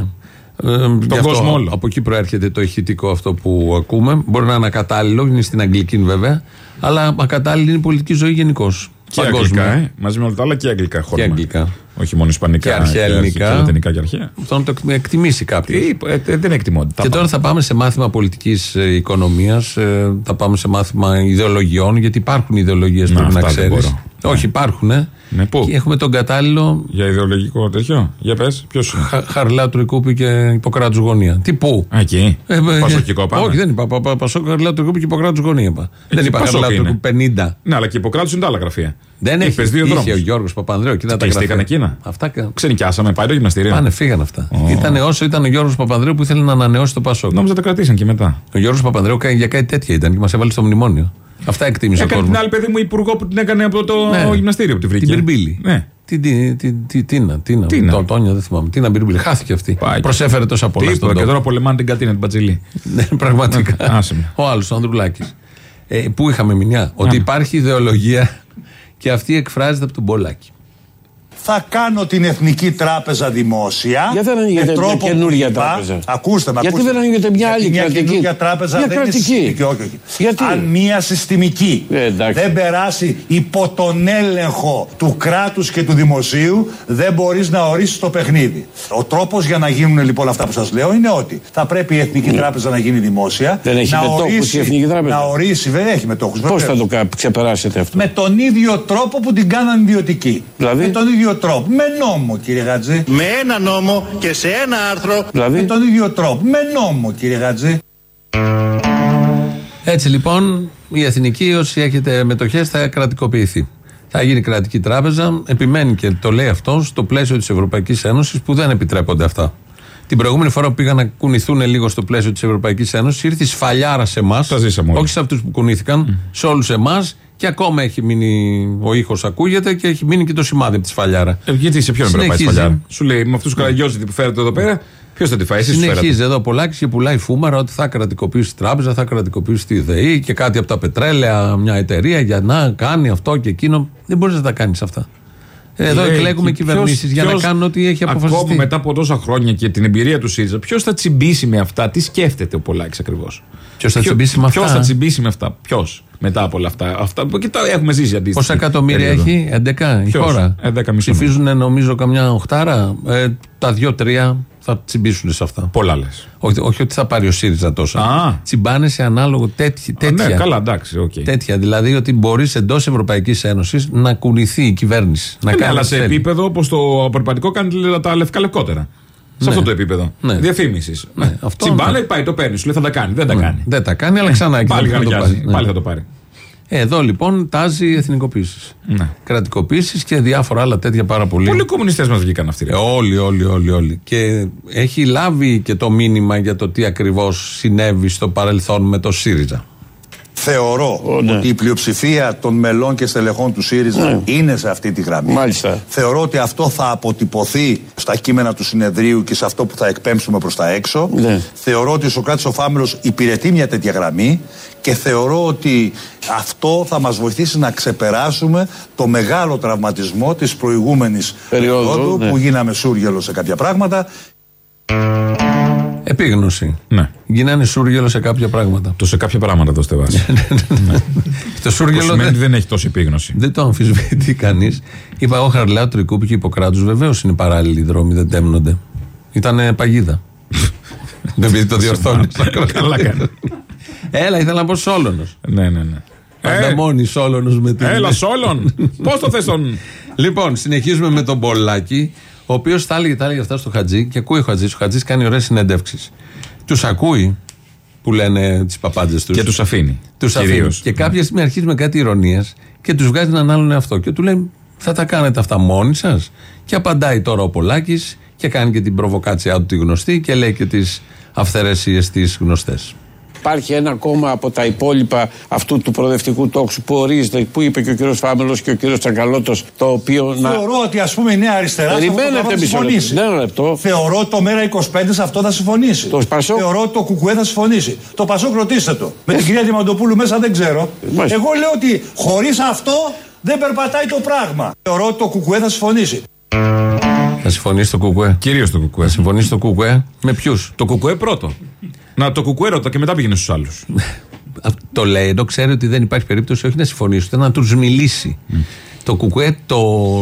Ε, γι' αυτό κόσμο όλο. Από εκεί προέρχεται το ηχητικό αυτό που ακούμε. Μπορεί να είναι ακατάλληλο, είναι στην Αγγλική βέβαια. Αλλά ακατάλληλη είναι η πολιτική ζωή γενικώς. Και αγγλικά, ε. Μαζί με όλα τα άλλα και αγγλικά χώρα. Και αγγλικά. Όχι μόνο ισπανικά. Και αρχαία ελληνικά. Και λατινικά και αρχαία. Αυτό να το εκτιμήσει κάποιος. Τι, ε, ε, δεν εκτιμώνται. Τα Και πάντα. τώρα θα πάμε σε μάθημα πολιτικής οικονομίας, θα πάμε σε μάθημα ιδεολογιών, γιατί υπάρχουν ιδεολογίες Να, πρέπει να αυτά δεν ξέρεις. μπορώ. Όχι, υπάρχουν. Ε. Ναι, πού; Και έχουμε τον κατάλληλο Για ιδεολογικό τέτοιο; Για πες, ποιος; Είναι. Χα, Χαρλάτου Ρικούπη και Ιπποκράτους Γωνία. Τι πού; Α, εκεί. Ε, ε, Πασοκικό πάμε. Όχι, δεν είπα. Πα, πα, Πασόκ, Χαρλάτου Ρικούπη και Ιπποκράτους Γωνία. Είπα. Δεν είπα Πασόκ Χαρλάτου είναι. Ρικούπη 50. Ναι, αλλά και υποκράτου είναι τα άλλα γραφεία. Δεν έχει. Είπες δύο είχε δρόμους. ο Γιώργος Παπανδρέου. Εκείνα τα Κλειστήκαν γραφεία. εκείνα. Αυτά κα- Ξενικιάσαμε, πάει το γυμναστήριο. πάνε, φύγαν αυτά. Ήταν όσο ήταν ο Γιώργος Παπανδρέου που ήθελε να ανανεώσει το Πασόκ. Νόμιζα τα κρατήσαν και μετά. Ο Γιώργος Παπανδρέου κα- για κάτι τέτοια ήταν και μας έβαλε στο μνημόνιο. Αυτά εκτίμησε ο Έκανε κόσμος. την άλλη παιδί μου υπουργό που την έκανε από το Ναι. γυμναστήριο που τη βρήκε. Την Μπυρμπίλη. Ναι. Τι, τι, τι, τι, τι, να, τι, να, Τίνα. το, Τόνια, δεν θυμάμαι. Τι να Μπυρμπίλη. Χάθηκε αυτή. Πάει. Προσέφερε τόσα πολλά Τι στον είπα, και τόπο. τώρα πολεμάνε την Κατίνα την Πατζηλή. Ναι, πραγματικά. Ναι, άσε με. Ο άλλος, ο Ανδρουλάκης. Ε, πού είχαμε μηνιά, Ότι υπάρχει ιδεολογία και αυτή εκφράζεται από τον Πολάκη. Θα κάνω την Εθνική Τράπεζα δημόσια. Γιατί δεν ανοίγετε με μια τρόπο καινούργια που είπα- τράπεζα; Ακούστε με, Γιατί ακούστε. δεν ανοίγετε μια Γιατί άλλη μια κρατική; καινούργια τράπεζα Μια δεν είναι κρατική. συστημική. Όχι, όχι. Γιατί; Αν μια συστημική Ε, εντάξει. δεν περάσει υπό τον έλεγχο του κράτους και του δημοσίου, δεν μπορείς να ορίσεις το παιχνίδι. Ο τρόπος για να γίνουν λοιπόν αυτά που σας λέω είναι ότι θα πρέπει η Εθνική Τράπεζα να γίνει δημόσια. Ναι. Δεν έχει να μετόχους ορίσει- η Εθνική Τράπεζα; Να ορίσει, βέβαια έχει μετόχους. Πώς βεβαίως. θα το κα- ξεπεράσετε αυτό; Με τον ίδιο τρόπο που την κάναν ιδιωτική. Δηλαδή; Με τον ίδιο τρόπο. Με νόμο, κύριε Γατζή. Με ένα νόμο και σε ένα άρθρο Δηλαδή, Με τον ίδιο τρόπο. Με νόμο, κύριε Γατζή. Έτσι λοιπόν, η εθνική, όσοι έχετε μετοχές, θα κρατικοποιηθεί. Θα γίνει κρατική τράπεζα. Επιμένει και το λέει αυτό στο πλαίσιο της Ευρωπαϊκής Ένωσης που δεν επιτρέπονται αυτά. Την προηγούμενη φορά που πήγαν να κουνηθούν λίγο στο πλαίσιο της Ευρωπαϊκής Ένωσης, ήρθε η σφαλιάρα σε εμάς. Τα ζήσαμε όλοι. Όχι σε αυτούς που κουνήθηκαν, σε όλους εμάς. Και ακόμα έχει μείνει ο ήχος, ακούγεται και έχει μείνει και το σημάδι από της σφαλιάρα. Ε, γιατί σε ποιον πρέπει να πάει Συνεχίζει. σφαλιά. Σου λέει με αυτούς τους καραγκιόζητοι που φέρετε εδώ πέρα, Ποιος θα τη φάει, εσεί του φέρατε. Συνεχίζει εδώ πολλάκι και πουλάει φούμαρα ότι θα κρατικοποιήσει τη τράπεζα, θα κρατικοποιήσει τη ΔΕΗ και κάτι από τα πετρέλαια, μια εταιρεία για να κάνει αυτό και εκείνο. Δεν μπορείς να τα κάνεις αυτά. Εδώ Λέει, εκλέγουμε και κυβερνήσεις ποιος- για να ποιος- κάνουν ό,τι έχει αποφασιστεί. Ακόμα μετά από τόσα χρόνια και την εμπειρία του ΣΥΡΙΖΑ, ποιος θα τσιμπήσει με αυτά, τι σκέφτεται ο Πολάκης ακριβώς; Ποιος θα τσιμπήσει με αυτά; Ποιος θα τσιμπήσει με αυτά, ποιος; Μετά από όλα αυτά. αυτά και τα έχουμε ζήσει αντίστοιχα. Πόσα εκατομμύρια έχει, 11 η Ποιος; χώρα; 11 μισό. Ψηφίζουν νομίζω καμιά οχτάρα; Ε, τα δύο-τρία θα τσιμπήσουν σε αυτά. Πολλά λες. Όχι, όχι ότι θα πάρει ο ΣΥΡΙΖΑ τόσα. Α. Τσιμπάνε σε ανάλογο τέτοια. τέτοια. Ναι, καλά, εντάξει, οκ. Τέτοια. Δηλαδή ότι μπορείς εντός Ευρωπαϊκής Ένωσης να κουνηθεί η κυβέρνηση. Να Ναι, κάνει αλλά ό,τι σε θέλει. επίπεδο όπως το περπατικό κάνει τα λευκά λευκότερα. Σε αυτό το επίπεδο. Ναι. Διαφήμισης. Ναι, αυτό Τσιμπάνε, ναι. πάει, το παίρνει. Σου λέει θα τα κάνει. Δεν τα κάνει. Δεν τα κάνει, αλλά ξανά εκεί Πάλι θα το γαριάζει. πάρει. Ναι. Πάλι θα το πάρει. Εδώ λοιπόν τάζει εθνικοποίησης. Ναι. Κρατικοποίησης και διάφορα άλλα τέτοια πάρα πολύ. Πολλοί κομμουνιστές μας βγήκαν αυτοί. ρε. Ε, όλοι, όλοι, όλοι, όλοι. Και έχει λάβει και το μήνυμα για το τι ακριβώς συνέβη στο παρελθόν με το ΣΥΡΙΖΑ. Θεωρώ ναι. ότι η πλειοψηφία των μελών και στελεχών του ΣΥΡΙΖΑ Ναι. είναι σε αυτή τη γραμμή. Μάλιστα. Θεωρώ ότι αυτό θα αποτυπωθεί στα κείμενα του συνεδρίου και σε αυτό που θα εκπέμψουμε προς τα έξω. Ναι. Θεωρώ ότι ο Σοκράτης ο Φάμελος υπηρετεί μια τέτοια γραμμή και θεωρώ ότι αυτό θα μας βοηθήσει να ξεπεράσουμε το μεγάλο τραυματισμό της προηγούμενης Περίοδου, περίοδου ναι. που γίναμε σούργελο σε κάποια πράγματα. Επίγνωση. Ναι. Γίνανε σούργελο σε κάποια πράγματα. Το σε κάποια πράγματα δώστε βάση. Το Το σούργελο σημαίνει δεν, ότι δεν έχει τόση επίγνωση. δεν το αμφισβητεί κανείς. Είπα εγώ Χαρλάου, Τρικούπη και Ιπποκράτους. Βεβαίως είναι παράλληλοι οι δρόμοι, δεν τέμνονται. Ήταν παγίδα. δεν επειδή το διορθώνεις. Καλά κάνει. Έλα, ήθελα να πω Σόλωνος. Ναι, ναι, ναι. Ε, Ανταμώνει Σόλωνος με την. Έλα, Σόλων! Πώς το θες τον. Λοιπόν, συνεχίζουμε με τον Πολάκη, ο οποίος τα έλεγε, τα έλεγε αυτά στο Χατζή και ακούει ο Χατζής. Ο Χατζής κάνει ωραίες συνεντεύξεις. Τους ακούει που λένε τις παπάντζες τους. Και τους αφήνει. Τους αφήνει. Κυρίως. Και κάποια στιγμή αρχίζει με κάτι ηρωνίε και τους βγάζει έναν άλλον εαυτό. Και του λέει, Θα τα κάνετε αυτά μόνοι σας. Και απαντάει τώρα ο Πολάκης και κάνει και την προβοκάτσιά του τη γνωστή και λέει και τις αυθαιρεσίες τις γνωστές. Υπάρχει ένα κόμμα από τα υπόλοιπα αυτού του προοδευτικού τόξου που ορίζεται, που είπε και ο κύριος Φάμελος και ο κύριος Τσακαλώτο, το οποίο να. Θεωρώ ότι ας πούμε η Νέα Αριστερά σε αυτό το Περιμένετε πράγμα θα μισό λεπτό. συμφωνήσει. Ναι, ένα λεπτό. Θεωρώ ότι το ΜΕΡΑ 25 σε αυτό θα συμφωνήσει. Το Πασόκ. Θεωρώ ότι το Κουκουέ θα συμφωνήσει. Το Πασόκ ρωτήστε το. Με την κυρία Διαμαντοπούλου μέσα δεν ξέρω. Μάλιστα. Εγώ λέω ότι χωρίς αυτό δεν περπατάει το πράγμα. Θεωρώ ότι το Κουκουέ θα συμφωνήσει. Θα συμφωνήσει το Κουκουέ. Κυρίως το κουκουέ. Θα συμφωνήσει το Κουκουέ με ποιους; Το κουκουέ πρώτο. Να το κουκουέ ρώτα και μετά πήγαινε στους άλλους. Το λέει ενώ ξέρει ότι δεν υπάρχει περίπτωση όχι να συμφωνήσει, ούτε να τους μιλήσει. Το Κουκουέ το,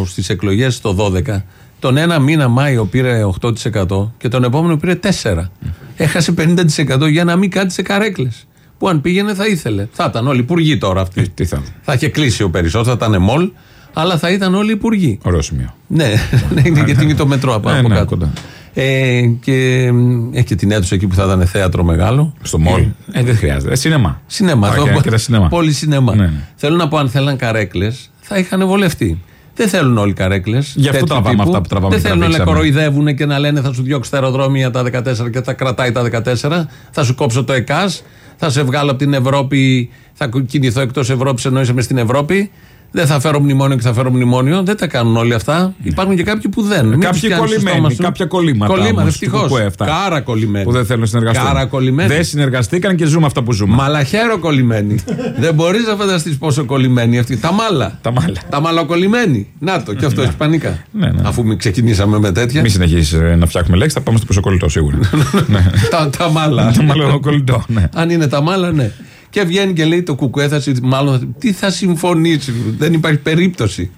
στις εκλογές το 12 τον ένα μήνα Μάιο πήρε 8% και τον επόμενο πήρε 4%. Έχασε 50% για να μην κάτι σε καρέκλες. Που αν πήγαινε θα ήθελε. Θα ήταν όλοι υπουργοί τώρα αυτοί. Ε, τι θα θα είχε κλείσει ο περισσότερο, θα ήταν μολ, αλλά θα ήταν όλοι υπουργοί. Ωραίο σημείο. Ναι, ναι, είναι γιατί είναι το μετρό από, Ναι, από ναι, κάτω. κοντά. Ε, και μ, έχει και την αίθουσα εκεί που θα ήταν θέατρο μεγάλο. Στο μόλ. Ε, δεν χρειάζεται. Ε, σινεμά. Σινέμα. Α, το- και- και τα σινέμα. Πολύ σινέμα. Ναι, ναι. Θέλω να πω, αν θέλαν καρέκλες, θα είχαν βολευτεί. Δεν θέλουν όλοι καρέκλες. Γι' αυτό τραβάμε αυτά που τραβάμε Δεν και θέλουν να τραβήξαμε. κοροϊδεύουν και να λένε θα σου διώξει τα αεροδρόμια τα 14 και θα κρατάει τα 14. Θα σου κόψω το ΕΚΑΣ. Θα σε βγάλω από την Ευρώπη. Θα κινηθώ εκτός Ευρώπης ενώ είσαι μες στην Ευρώπη. Δεν θα φέρω μνημόνιο και θα φέρω μνημόνιο. Δεν τα κάνουν όλοι αυτά. Υπάρχουν και κάποιοι που δεν. Μην Ναι. Κάποιοι τους πιάνεις στο κολλημένοι, στόμα σου. κάποια κολλήματα Κολλήματα, όμως, του ευτυχώς. κουκουέ αυτά. Κάρα κολλημένοι. Που δεν θέλουν να συνεργαστούν. Κάρα κολλημένοι. Δεν συνεργαστήκαν και ζούμε αυτά που ζούμε. Μαλαχέρο κολλημένοι. Δεν μπορείς να φανταστείς πόσο κολλημένοι αυτοί. Τα μάλα. Τα μάλα. Τα μαλακολλημένοι. Να το, και αυτό ισπανικά. Ναι, ναι. Αφού μην ξεκινήσαμε με τέτοια. Μη συνεχίσεις να φτιάχνουμε λέξει, θα πάμε στο πισοκολλητό σίγουρα. ναι. τα, τα μάλα. Το μάλλον κολλητό, ναι. Αν είναι τα μάλα, ναι. Και βγαίνει και λέει το κουκουέ θα συ- μάλλον τι θα συμφωνήσει. Δεν υπάρχει περίπτωση.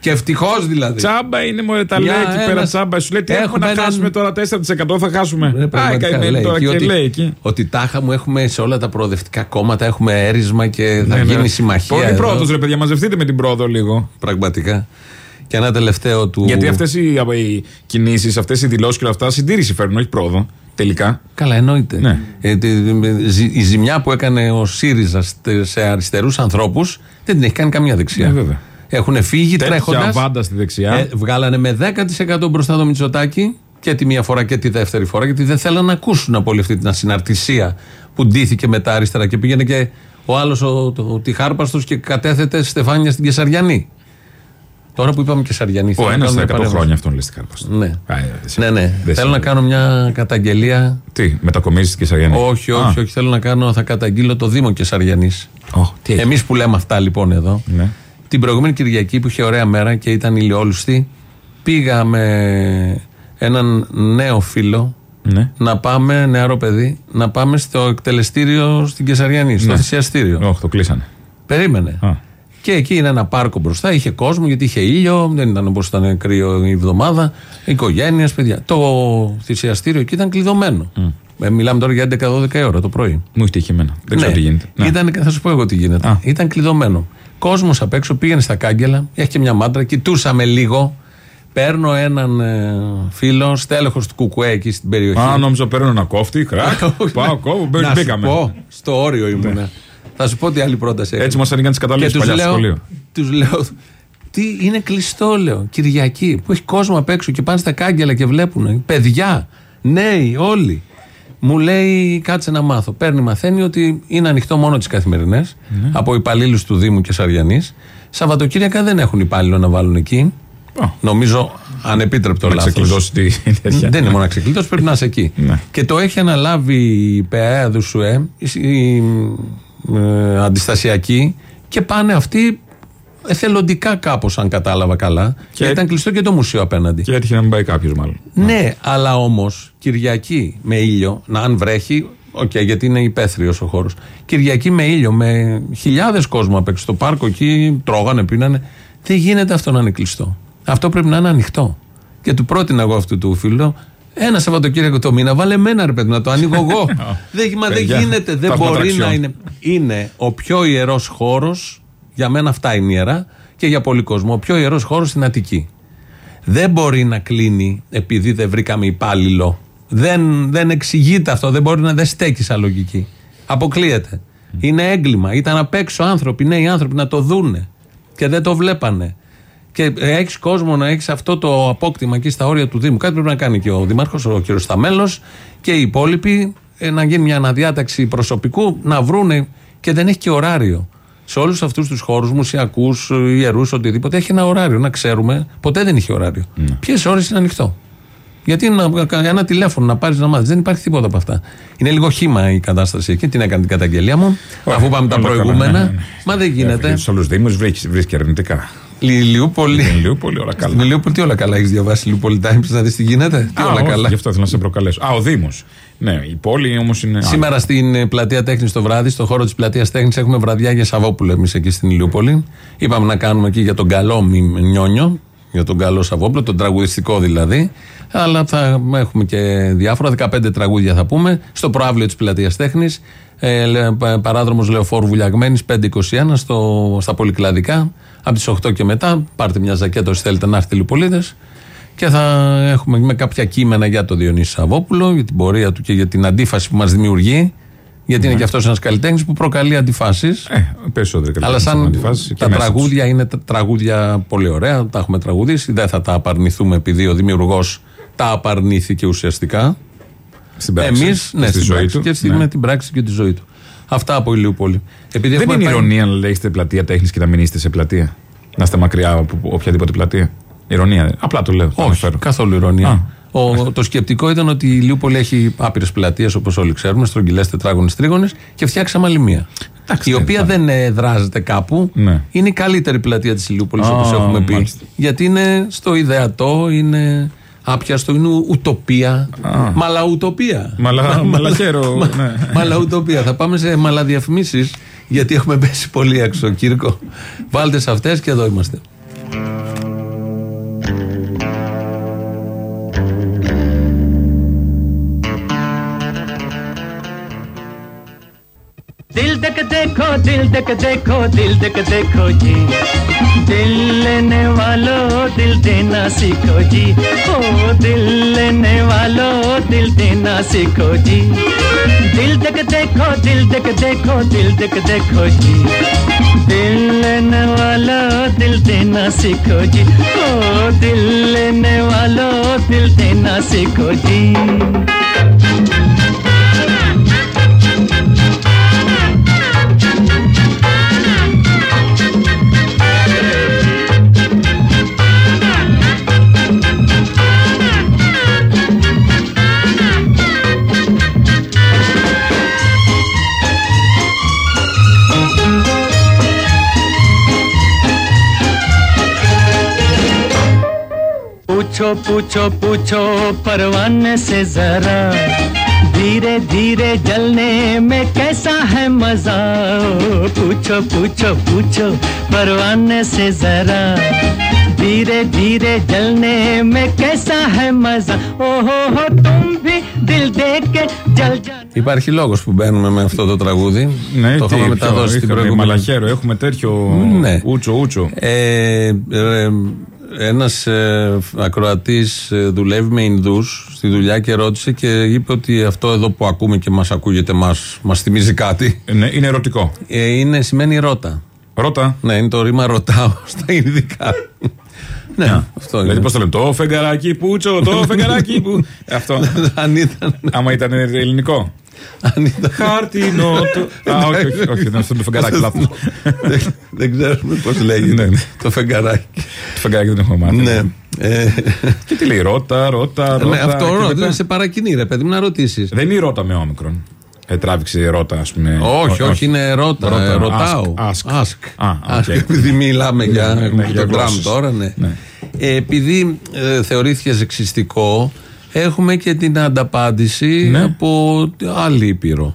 Και ευτυχώς δηλαδή. Τσάμπα είναι μωρέ τα Μια- λέει εκεί πέρα ένας- τσάμπα. Σου λέει τι έχουμε έχουμε να έναν- χάσουμε τώρα 4% θα χάσουμε. Ε, Α, πραγματικά καημένη τώρα εκεί και ότι, λέει εκεί. ότι τάχα μου έχουμε σε όλα τα προοδευτικά κόμματα έχουμε έρισμα και θα Ναι, ναι. γίνει συμμαχία. Πολύ εδώ. πρόοδος, ρε παιδιά, μαζευτείτε με την πρόοδο λίγο. Πραγματικά. Και ένα τελευταίο του. Γιατί αυτές οι, οι κινήσεις, αυτές οι δηλώσεις και όλα αυτά συντήρηση φέρνουν, όχι πρόοδο. Τελικά. Καλά, εννοείται. Ναι. Ε, τη- ζη- η ζημιά που έκανε ο ΣΥΡΙΖΑ στε- σε αριστερούς ανθρώπους δεν την έχει κάνει καμία δεξιά. Ναι, βέβαια. Έχουν φύγει Τέτοια τρέχοντας. βάντα στη δεξιά. Ε, βγάλανε με 10% μπροστά το Μητσοτάκι και τη μία φορά και τη δεύτερη φορά, γιατί δεν θέλαν να ακούσουν από όλη αυτή την ασυναρτησία που ντύθηκε με τα αριστερά. Και πήγαινε και ο άλλος, ο, το- ο Τιχάρπαστος, και κατέθετε Στεφάνια στην Κεσαριανή. Τώρα που είπαμε και Σαριανή. Ο θέλω να ένας κάνω στα μια 100 παρέμβαση. χρόνια αυτόν λες την κάρπα. Ναι. Α, ε, εσύ. Ναι, ναι. Δεν Θέλω να συμβαίνει. κάνω μια καταγγελία. Τι, μετακομίσει και Σαριανή. Όχι, όχι, όχι. Θέλω να κάνω, θα καταγγείλω το Δήμο και Σαριανή. τι έχεις; Εμείς που λέμε αυτά λοιπόν εδώ. Ναι. Την προηγούμενη Κυριακή που είχε ωραία μέρα και ήταν ηλιόλουστη, πήγα με έναν νέο φίλο Ναι. να πάμε, νεαρό παιδί, να πάμε στο εκτελεστήριο στην Κεσαριανή, στο Ναι. θυσιαστήριο. Όχι, το κλείσανε. Περίμενε. Α. Και εκεί είναι ένα πάρκο μπροστά, είχε κόσμο γιατί είχε ήλιο, δεν ήταν όπως ήταν κρύο η εβδομάδα, οικογένειες, παιδιά. Το θυσιαστήριο εκεί ήταν κλειδωμένο. Ε, μιλάμε τώρα για 11-12 ώρα το πρωί. Μου έχει τύχει εμένα. Δεν ξέρω Ναι. τι γίνεται. Ναι. Ήταν, θα σου πω εγώ τι γίνεται. Α. Ήταν κλειδωμένο. Κόσμος απ' έξω πήγαινε στα κάγκελα, έχει και μια μάντρα, κοιτούσαμε λίγο. Παίρνω έναν ε, φίλο, στέλεχος του Κουκουέ εκεί στην περιοχή. Α, νόμιζα παίρνω ένα κόφτη, κρακ. Όχι, Πάω, να- κόβω, να σου μπήκαμε. Ναι. πω, στο όριο ήμουνα. Θα σου πω τι άλλη πρόταση Έτσι έκανα. μας ανοίγαν τις Και καταλήψει τους παλιάς στο λέω, σχολείο. τους λέω, τι είναι κλειστό, λέω. Κυριακή, που έχει κόσμο απ' έξω και πάνε στα κάγκελα και βλέπουν. Παιδιά, νέοι, όλοι. Μου λέει, κάτσε να μάθω. Παίρνει, μαθαίνει ότι είναι ανοιχτό μόνο τις καθημερινές Ναι. από υπαλλήλους του Δήμου Καισαριανής. Σαββατοκύριακα δεν έχουν υπάλληλο να βάλουν εκεί. Α. Νομίζω ανεπίτρεπτο Να λάθος. ξεκλειδώσει τη τέτοια. Δεν είναι μόνο ξεκλείδωση, πρέπει να είσαι εκεί. Ναι. Και το έχει αναλάβει η ΠΕΑΕΑ ΔΣΕ, η, η, ε, αντιστασιακή, και πάνε αυτοί εθελοντικά κάπως, αν κατάλαβα καλά. Και Και- ήταν κλειστό και το μουσείο απέναντι. Και έτυχε να μην πάει κάποιος μάλλον. Ναι, αλλά όμως Κυριακή με ήλιο, να αν βρέχει, οκ, γιατί είναι υπαίθριος ο χώρος. Κυριακή με ήλιο, με χιλιάδες κόσμο απ' έξω στο πάρκο εκεί, τρώγανε, πίνανε. Δεν γίνεται αυτό να είναι κλειστό. Αυτό πρέπει να είναι ανοιχτό. Και του πρότεινα εγώ αυτού του φίλου, ένα Σαββατοκύριακο το μήνα, βάλε εμένα ρε παιδί να το ανοίγω εγώ. δεν, μα δεν Παιδιά, γίνεται, δεν θα έχουμε μπορεί να ατραξιόν. είναι. Είναι ο πιο ιερός χώρος, για μένα αυτά είναι ιερά και για πολύ κόσμο, ο πιο ιερός χώρος στην Αττική. Δεν μπορεί να κλείνει επειδή δεν βρήκαμε υπάλληλο. Δεν, δεν εξηγείται αυτό. Δεν μπορεί να δεν στέκει σαν λογική. Αποκλείεται. Είναι έγκλημα. Ήταν απ' έξω άνθρωποι, νέοι άνθρωποι να το δούνε. Και δεν το βλέπανε. Και έχεις κόσμο να έχεις αυτό το απόκτημα εκεί στα όρια του Δήμου. Κάτι πρέπει να κάνει και ο Δήμαρχος, ο κ. Σταμέλος και οι υπόλοιποι. ε, Να γίνει μια αναδιάταξη προσωπικού, να βρούνε. Και δεν έχει και ωράριο. Σε όλους αυτούς τους χώρους, μουσιακούς, ιερούς, οτιδήποτε, έχει ένα ωράριο. Να ξέρουμε. Ποτέ δεν είχε ωράριο. Ναι. Ποιες ώρες είναι ανοιχτό; Γιατί να, ένα τηλέφωνο να πάρεις να μάθεις. Δεν υπάρχει τίποτα από αυτά. Είναι λίγο χήμα η κατάσταση εκεί. Την έκανε την καταγγελία μου. αφού πάμε τα όλα καλά, προηγούμενα. ναι, ναι, ναι. Μα δεν γίνεται. Στου άλλου Δήμους βρίσκει αρνητικά. Λιλιούπολη. Στην Λιούπολη όλα καλά. Στην Ηλιούπολη τι όλα καλά έχεις διαβάσει Λιούπολη Times να δεις τι γίνεται; Τι Α, όλα όχι, καλά; Γι' αυτό θέλω να σε προκαλέσω. Α, ο Δήμος. Ναι, η πόλη όμως είναι. Σήμερα στην ε, πλατεία Τέχνης το βράδυ, στο χώρο της πλατείας Τέχνης, έχουμε βραδιά για Σαββόπουλο εμείς εκεί στην Ηλιούπολη. Είπαμε να κάνουμε εκεί για τον καλό μη- νιόνιο, για τον καλό Σαββόπουλο, τον τραγουδιστικό δηλαδή. Αλλά θα έχουμε και διάφορα, 15 τραγούδια θα πούμε. Στο προάβλιο της πλατείας Τέχνης, ε, λε- πα- παράδρομος Λεωφόρου Βουλιαγμένης 521 στο, στα Πολυκλαδικά. Από τις 8 και μετά, πάρτε μια ζακέτα όσοι θέλετε να έρθετε Ηλιοπολίτε. Και θα έχουμε με κάποια κείμενα για τον Διονύσης Σαββόπουλο, για την πορεία του και για την αντίφαση που μας δημιουργεί. Γιατί είναι και αυτός ένας καλλιτέχνης που προκαλεί αντιφάσεις. Ε, περισσότεροι Αλλά καλλιτέχνες σαν αντιφάσεις και τα μέσα τους. τραγούδια είναι τα τραγούδια πολύ ωραία, τα έχουμε τραγουδήσει. Δεν θα τα απαρνηθούμε επειδή ο δημιουργός τα απαρνήθηκε ουσιαστικά. Στην πράξη. Εμείς, και ναι, στη στην ζωή πράξη του. Και στη- Ναι. με την πράξη και τη ζωή του. Αυτά από Ηλιούπολη. Επειδή Δεν έχουμε είναι πάει- ηρωνία να λέγεστε πλατεία τέχνης και να μην είστε σε πλατεία. Να είστε μακριά από οποιαδήποτε πλατεία. Ηρωνία. δεν. Απλά το λέω. το Όχι, αναφέρω. καθόλου ηρωνία. Ο, το σκεπτικό ήταν ότι η Ηλιούπολη έχει άπειρες πλατείες όπως όλοι ξέρουμε, στρογγυλές, τετράγωνες, τρίγωνες και φτιάξαμε άλλη μία. Εντάξει, η δεν οποία δεν ε, δράζεται κάπου. Ναι. Είναι η καλύτερη πλατεία της Ηλιούπολη Α, όπως έχουμε πει. μάλιστα. Γιατί είναι στο ιδεατό, είναι άπιαστο, είναι ουτοπία. Μαλαουτοπία. Μαλα- μαλαχέρο, Μα- ναι. Μαλαουτοπία. Θα πάμε σε μαλαδιαφημίσεις γιατί έχουμε πέσει πολύ έξω, Κύρκο. Βάλτε σε αυτές και εδώ είμαστε. दिल तक देखो, दिल तक देखो, दिल तक देखो जी। दिल लेने वालों, दिल देना सीखो जी। ओ, दिल लेने वालों, दिल देना सीखो जी। दिल तक देखो, दिल तक देखो, दिल तक देखो जी। दिल लेने वालों, दिल देना सीखो जी। ओ, दिल लेने वालों, दिल देना सीखो जी। पूछो पूछो परवाने से जरा धीरे धीरे जलने में कैसा है मजा ओ, पूछो पूछो पूछो परवाने से जरा धीरे धीरे जलने में कैसा है मजा ओ हो हो तुम भी दिल देख के जल जा Υπάρχει λόγο που μπαίνουμε με αυτό το τραγούδι. Ναι, το τι, είχαμε ποιο, μεταδώσει στην είχαμε προηγούμενη. Μαλαχέρο, έχουμε τέτοιο Ναι. ούτσο ούτσο. Ε, ε, ένας ε, ακροατής ε, δουλεύει με Ινδούς στη δουλειά και ρώτησε και είπε ότι αυτό εδώ που ακούμε και μας ακούγεται μας, μας θυμίζει κάτι. Ναι, είναι ερωτικό. Ε, είναι, σημαίνει ρότα. Ρώτα. Ναι, είναι το ρήμα ρωτάω στα Ινδικά. ναι, αυτό είναι. Δηλαδή, πώς το λέμε, το φεγγαράκι πούτσο, το φεγγαράκι που. Αυτό. Αν ήταν. Άμα ήταν ελληνικό. Αν ήταν Χάρτινο. το- Α, όχι, όχι, όχι, αυτό είναι το φεγγαράκι, λάθος. δεν, δεν ξέρουμε πώς λέγεται. Ναι, ναι. Το φεγγαράκι. Το φεγγαράκι δεν έχουμε μάθει. ναι. Ε, Και τι λέει, ρώτα, ρώτα, ρώτα. ναι, αυτό και ρώτα, μετά- σε παρακινεί, ρε παιδί μου, να ρωτήσεις. Δεν είναι η ρώτα με όμικρον. Ε, τράβηξε η ρώτα, ας πούμε. Όχι, όχι, είναι ρώτα. Ρώτα, ε, ρωτάω. ask, ask. Ask. Α, OK. Ask, Επειδή μιλάμε για, Ναι, ναι, το για τραμ γλώσσες. τώρα, ναι. Ναι. Ε, επειδή ε, θεωρήθηκε σεξιστικό, έχουμε και την ανταπάντηση Ναι. από άλλη ήπειρο.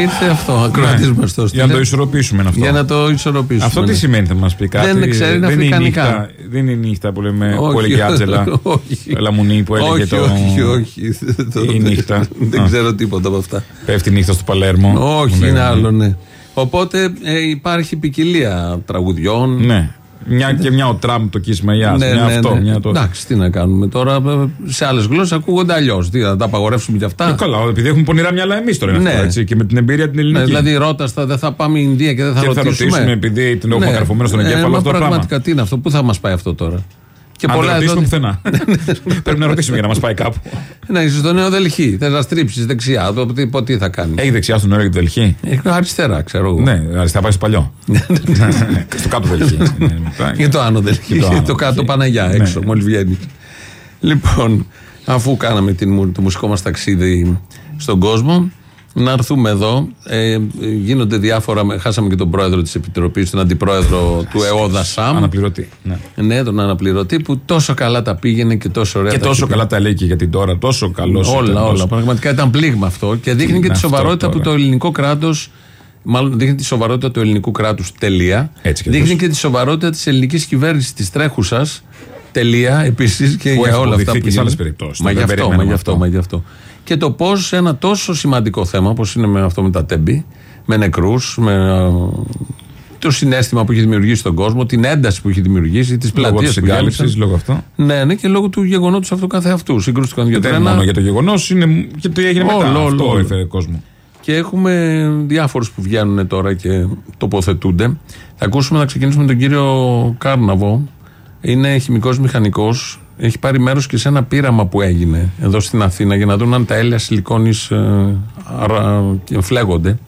Ήρθε αυτό, ακροατής μας το Για να στείλε. το ισορροπήσουμε αυτό. Για να το ισορροπήσουμε. Αυτό τι ναι. σημαίνει, θα μας πει κάτι; Δεν ξέρει, είναι δεν είναι, η αφρικανικά. νύχτα, δεν είναι η νύχτα που λέμε Όχι, που έλεγε η Άτζελα. όχι. Λαμουνί που έλεγε όχι, το. όχι, όχι. Το- Η νύχτα. Δεν Α. ξέρω τίποτα από αυτά. Πέφτει η νύχτα στο Παλέρμο. Όχι, Ναι, είναι ναι. άλλο, ναι. Οπότε ε, υπάρχει ποικιλία τραγουδιών. Ναι. Μια και μια ο Τραμπ το κύσμα Ιά. Ναι, μια ναι, αυτό. ναι. Μια το... Εντάξει, τι να κάνουμε τώρα. ε, Σε άλλες γλώσσες ακούγονται αλλιώς. Τι να τα απαγορεύσουμε κι αυτά; Ε, καλά, επειδή έχουμε πονηρά μυαλά εμείς τώρα είναι Ναι. αυτό, έτσι, και με την εμπειρία την Ναι, ελληνική. δηλαδή, ρώταστα, δεν θα πάμε Ινδία και δεν θα Και θα ρωτήσουμε. ρωτήσουμε, επειδή την έχουμε καρφωμένο στον εγκέφαλο, Ε, μα αυτό το πραγματικά πράγμα. τι είναι αυτό, πού θα μας πάει αυτό τώρα; Και Αν δεν πολλά ρωτήσουμε εδώ- πουθενά. Πρέπει να ρωτήσουμε για να μας πάει κάπου. Να είσαι στο Νέο Δελχή. Θες να στρίψεις δεξιά. Το, τι, πω, τι θα κάνεις. Έχει δεξιά στον νερό και το Δελχή. Έχει αριστερά, ξέρω εγώ. Ναι, αριστερά πάει στο παλιό. στο κάτω Δελχή. Ναι, μετά. Και το άνω Δελχή. Και το Το, άνω κάτω Δελχή. Παναγιά Ναι. έξω, μόλις βγαίνει. Λοιπόν, αφού κάναμε την, μου- το μουσικό μας ταξίδι στον κόσμο, να έρθουμε εδώ. Ε, γίνονται διάφορα. με- Χάσαμε και τον πρόεδρο της Επιτροπής, τον αντιπρόεδρο του ΕΟΔΑ ΣΑΜ. Αναπληρωτή. Ναι. Ναι, τον αναπληρωτή που τόσο καλά τα πήγαινε και τόσο ωραία Και τα τόσο είχε πει. καλά τα λέει και για την τώρα, τόσο καλός. Όλα, όλα. Πραγματικά ήταν πλήγμα αυτό και δείχνει είναι και τη αυτό σοβαρότητα που τώρα. το ελληνικό κράτο. Μάλλον δείχνει τη σοβαρότητα του ελληνικού κράτους. Τελεία. Έτσι κι δείχνει αλλιώς. και τη σοβαρότητα της ελληνικής κυβέρνησης της τρέχουσας. Τελεία. Επίσης και Που για έχει όλα αυτά αποδειχθεί που και σε άλλες γίνονται. περιπτώσεις. Μα Δεν γι' αυτό, περιμέναμε μα γι' αυτό, αυτό. μα γι' αυτό. Και το πώς ένα τόσο σημαντικό θέμα όπως είναι με αυτό με τα τέμπη, με νεκρούς, με α, το συνέστημα που έχει δημιουργήσει στον κόσμο, την ένταση που έχει δημιουργήσει, τις Λόγω πλατείες της που συγκάλυψης, γέννησαν. λόγω αυτό. Ναι, ναι, και λόγω του γεγονότος αυτού καθεαυτού. Σύγκρουστηκαν δύο Δεν είναι τρένα. μόνο για το γεγονός, είναι και το έγινε μετά. Όλο, όλο, Αυτό όλο. έφερε κόσμο. Και έχουμε διάφορους που βγαίνουν τώρα και τοποθετούνται. Θα ακούσουμε να ξεκινήσουμε με τον κύριο Κάρναβο. Είναι χημικός μηχανικός. Έχει πάρει μέρος και σε ένα πείραμα που έγινε εδώ στην Αθήνα για να δουν αν τα έλαια σιλικόνης ε, αρα- και φλέγονται.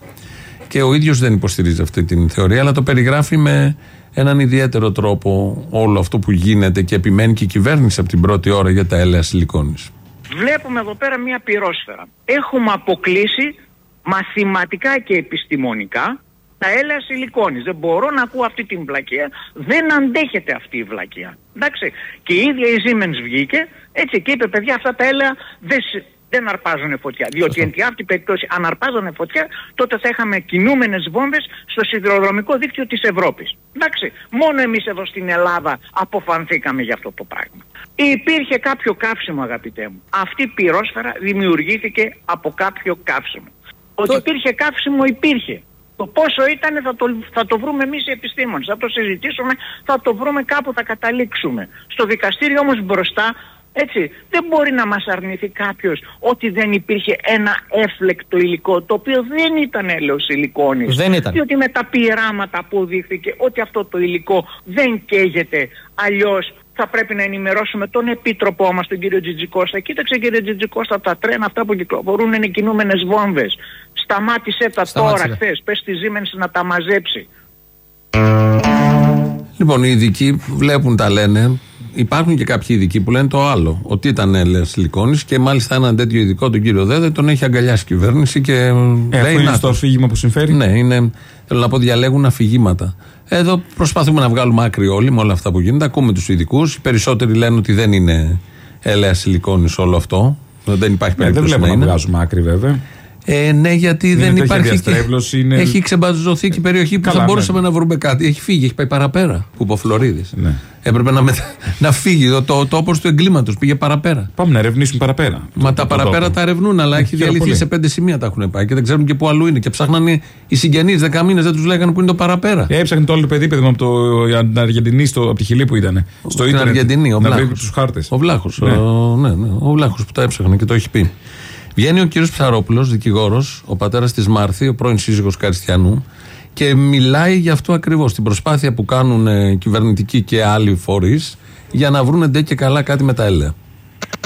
Και ο ίδιος δεν υποστηρίζει αυτή την θεωρία, αλλά το περιγράφει με έναν ιδιαίτερο τρόπο όλο αυτό που γίνεται και επιμένει και η κυβέρνηση από την πρώτη ώρα για τα έλαια σιλικόνης. Βλέπουμε εδώ πέρα μια πυρόσφαιρα. Έχουμε αποκλείσει μαθηματικά και επιστημονικά τα έλαια σιλικόνης. Δεν μπορώ να ακούω αυτή την βλακεία. Δεν αντέχεται αυτή η βλακεία. Εντάξει. Και η ίδια η Siemens βγήκε έτσι και είπε παιδιά αυτά τα έλαια δεν, σ- δεν αρπάζουν φωτιά. Διότι εν τη αυτή περιπτώσει αν αρπάζανε φωτιά τότε θα είχαμε κινούμενες βόμβες στο σιδηροδρομικό δίκτυο της Ευρώπης. Εντάξει. Μόνο εμείς εδώ στην Ελλάδα αποφανθήκαμε για αυτό το πράγμα. Υπήρχε κάποιο καύσιμο αγαπητέ μου. Αυτή η πυρόσφαιρα δημιουργήθηκε από κάποιο καύσιμο. Ότι υπήρχε καύσιμο υπήρχε. Το πόσο ήταν θα το, θα το βρούμε εμείς οι επιστήμονες. Θα το συζητήσουμε, θα το βρούμε κάπου, θα καταλήξουμε. Στο δικαστήριο όμως μπροστά, έτσι, δεν μπορεί να μας αρνηθεί κάποιος ότι δεν υπήρχε ένα έφλεκτο υλικό, το οποίο δεν ήταν έλεος σιλικόνης. Δεν ήταν. Διότι με τα πειράματα αποδείχθηκε ότι αυτό το υλικό δεν καίγεται. Αλλιώς θα πρέπει να ενημερώσουμε τον επίτροπό μας, τον κύριο Τζιτζικώστα. Κοίταξε κύριε Τζιτζικώστα, τα τρένα αυτά που κυκλοφορούν είναι κινούμενες βόμβες. Σταμάτησε τα Σταμάτησε. τώρα χθες. Πες στη Siemens να τα μαζέψει. Λοιπόν, οι ειδικοί βλέπουν, τα λένε. Υπάρχουν και κάποιοι ειδικοί που λένε το άλλο. Ότι ήταν Έλληνας Λικόνη και μάλιστα έναν τέτοιο ειδικό, τον κύριο Δέδε, τον έχει αγκαλιάσει η κυβέρνηση και Ε, λέει αφού είναι να στο το. αφήγημα που συμφέρει. Ναι, είναι, θέλω να πω, διαλέγουν αφηγήματα. Εδώ προσπαθούμε να βγάλουμε άκρη όλοι με όλα αυτά που γίνεται. Ακούμε τους ειδικούς. Οι περισσότεροι λένε ότι δεν είναι έλεα σιλικόνη όλο αυτό. Δεν υπάρχει Ναι, δεν περίπτωση βλέπω να να είναι. βγάζουμε άκρη βέβαια. Ε, ναι, γιατί Είναι δεν τέτοια υπάρχει. διαστρέβλωση, είναι- Έχει ξεμπαζωθεί και η περιοχή που Καλά, θα ναι. μπορούσαμε να βρούμε κάτι. Έχει φύγει, έχει πάει παραπέρα. Που είπε ο Φλωρίδης. Ναι. Έπρεπε να, μετα... να φύγει το, το τόπο του εγκλήματος. Πήγε παραπέρα. Πάμε να ερευνήσουμε παραπέρα. Μα τα το παραπέρα τόπο. τα ερευνούν, αλλά έχει χαίρομαι διαλυθεί πολύ. σε πέντε σημεία τα έχουν πάει και δεν ξέρουν και πού αλλού είναι. Και ψάχνανε οι συγγενείς δέκα μήνες, δεν τους λέγανε που είναι το παραπέρα. Ε, Έψαχνε το άλλο παιδί, παιδί μου, από το, την Αργεντινή, στο, από τη Χιλή που ήταν. Στο Στην ίντερνετ. Αργεντινή, ο Να βρει Βλάχος. τους χάρτες. Ο Βλάχος. Ναι. Ναι, ναι, ο Βλάχος που τα έψαχνε και το έχει πει. Βγαίνει ο κύριος Ψαρόπουλος, δικηγόρος, ο πατέρας της Μάρθη, ο πρώην σύζυγος Καριστιανού, και μιλάει για αυτό ακριβώς. Την προσπάθεια που κάνουν ε, κυβερνητικοί και άλλοι φορείς για να βρουν ντε και καλά κάτι με τα έλαια.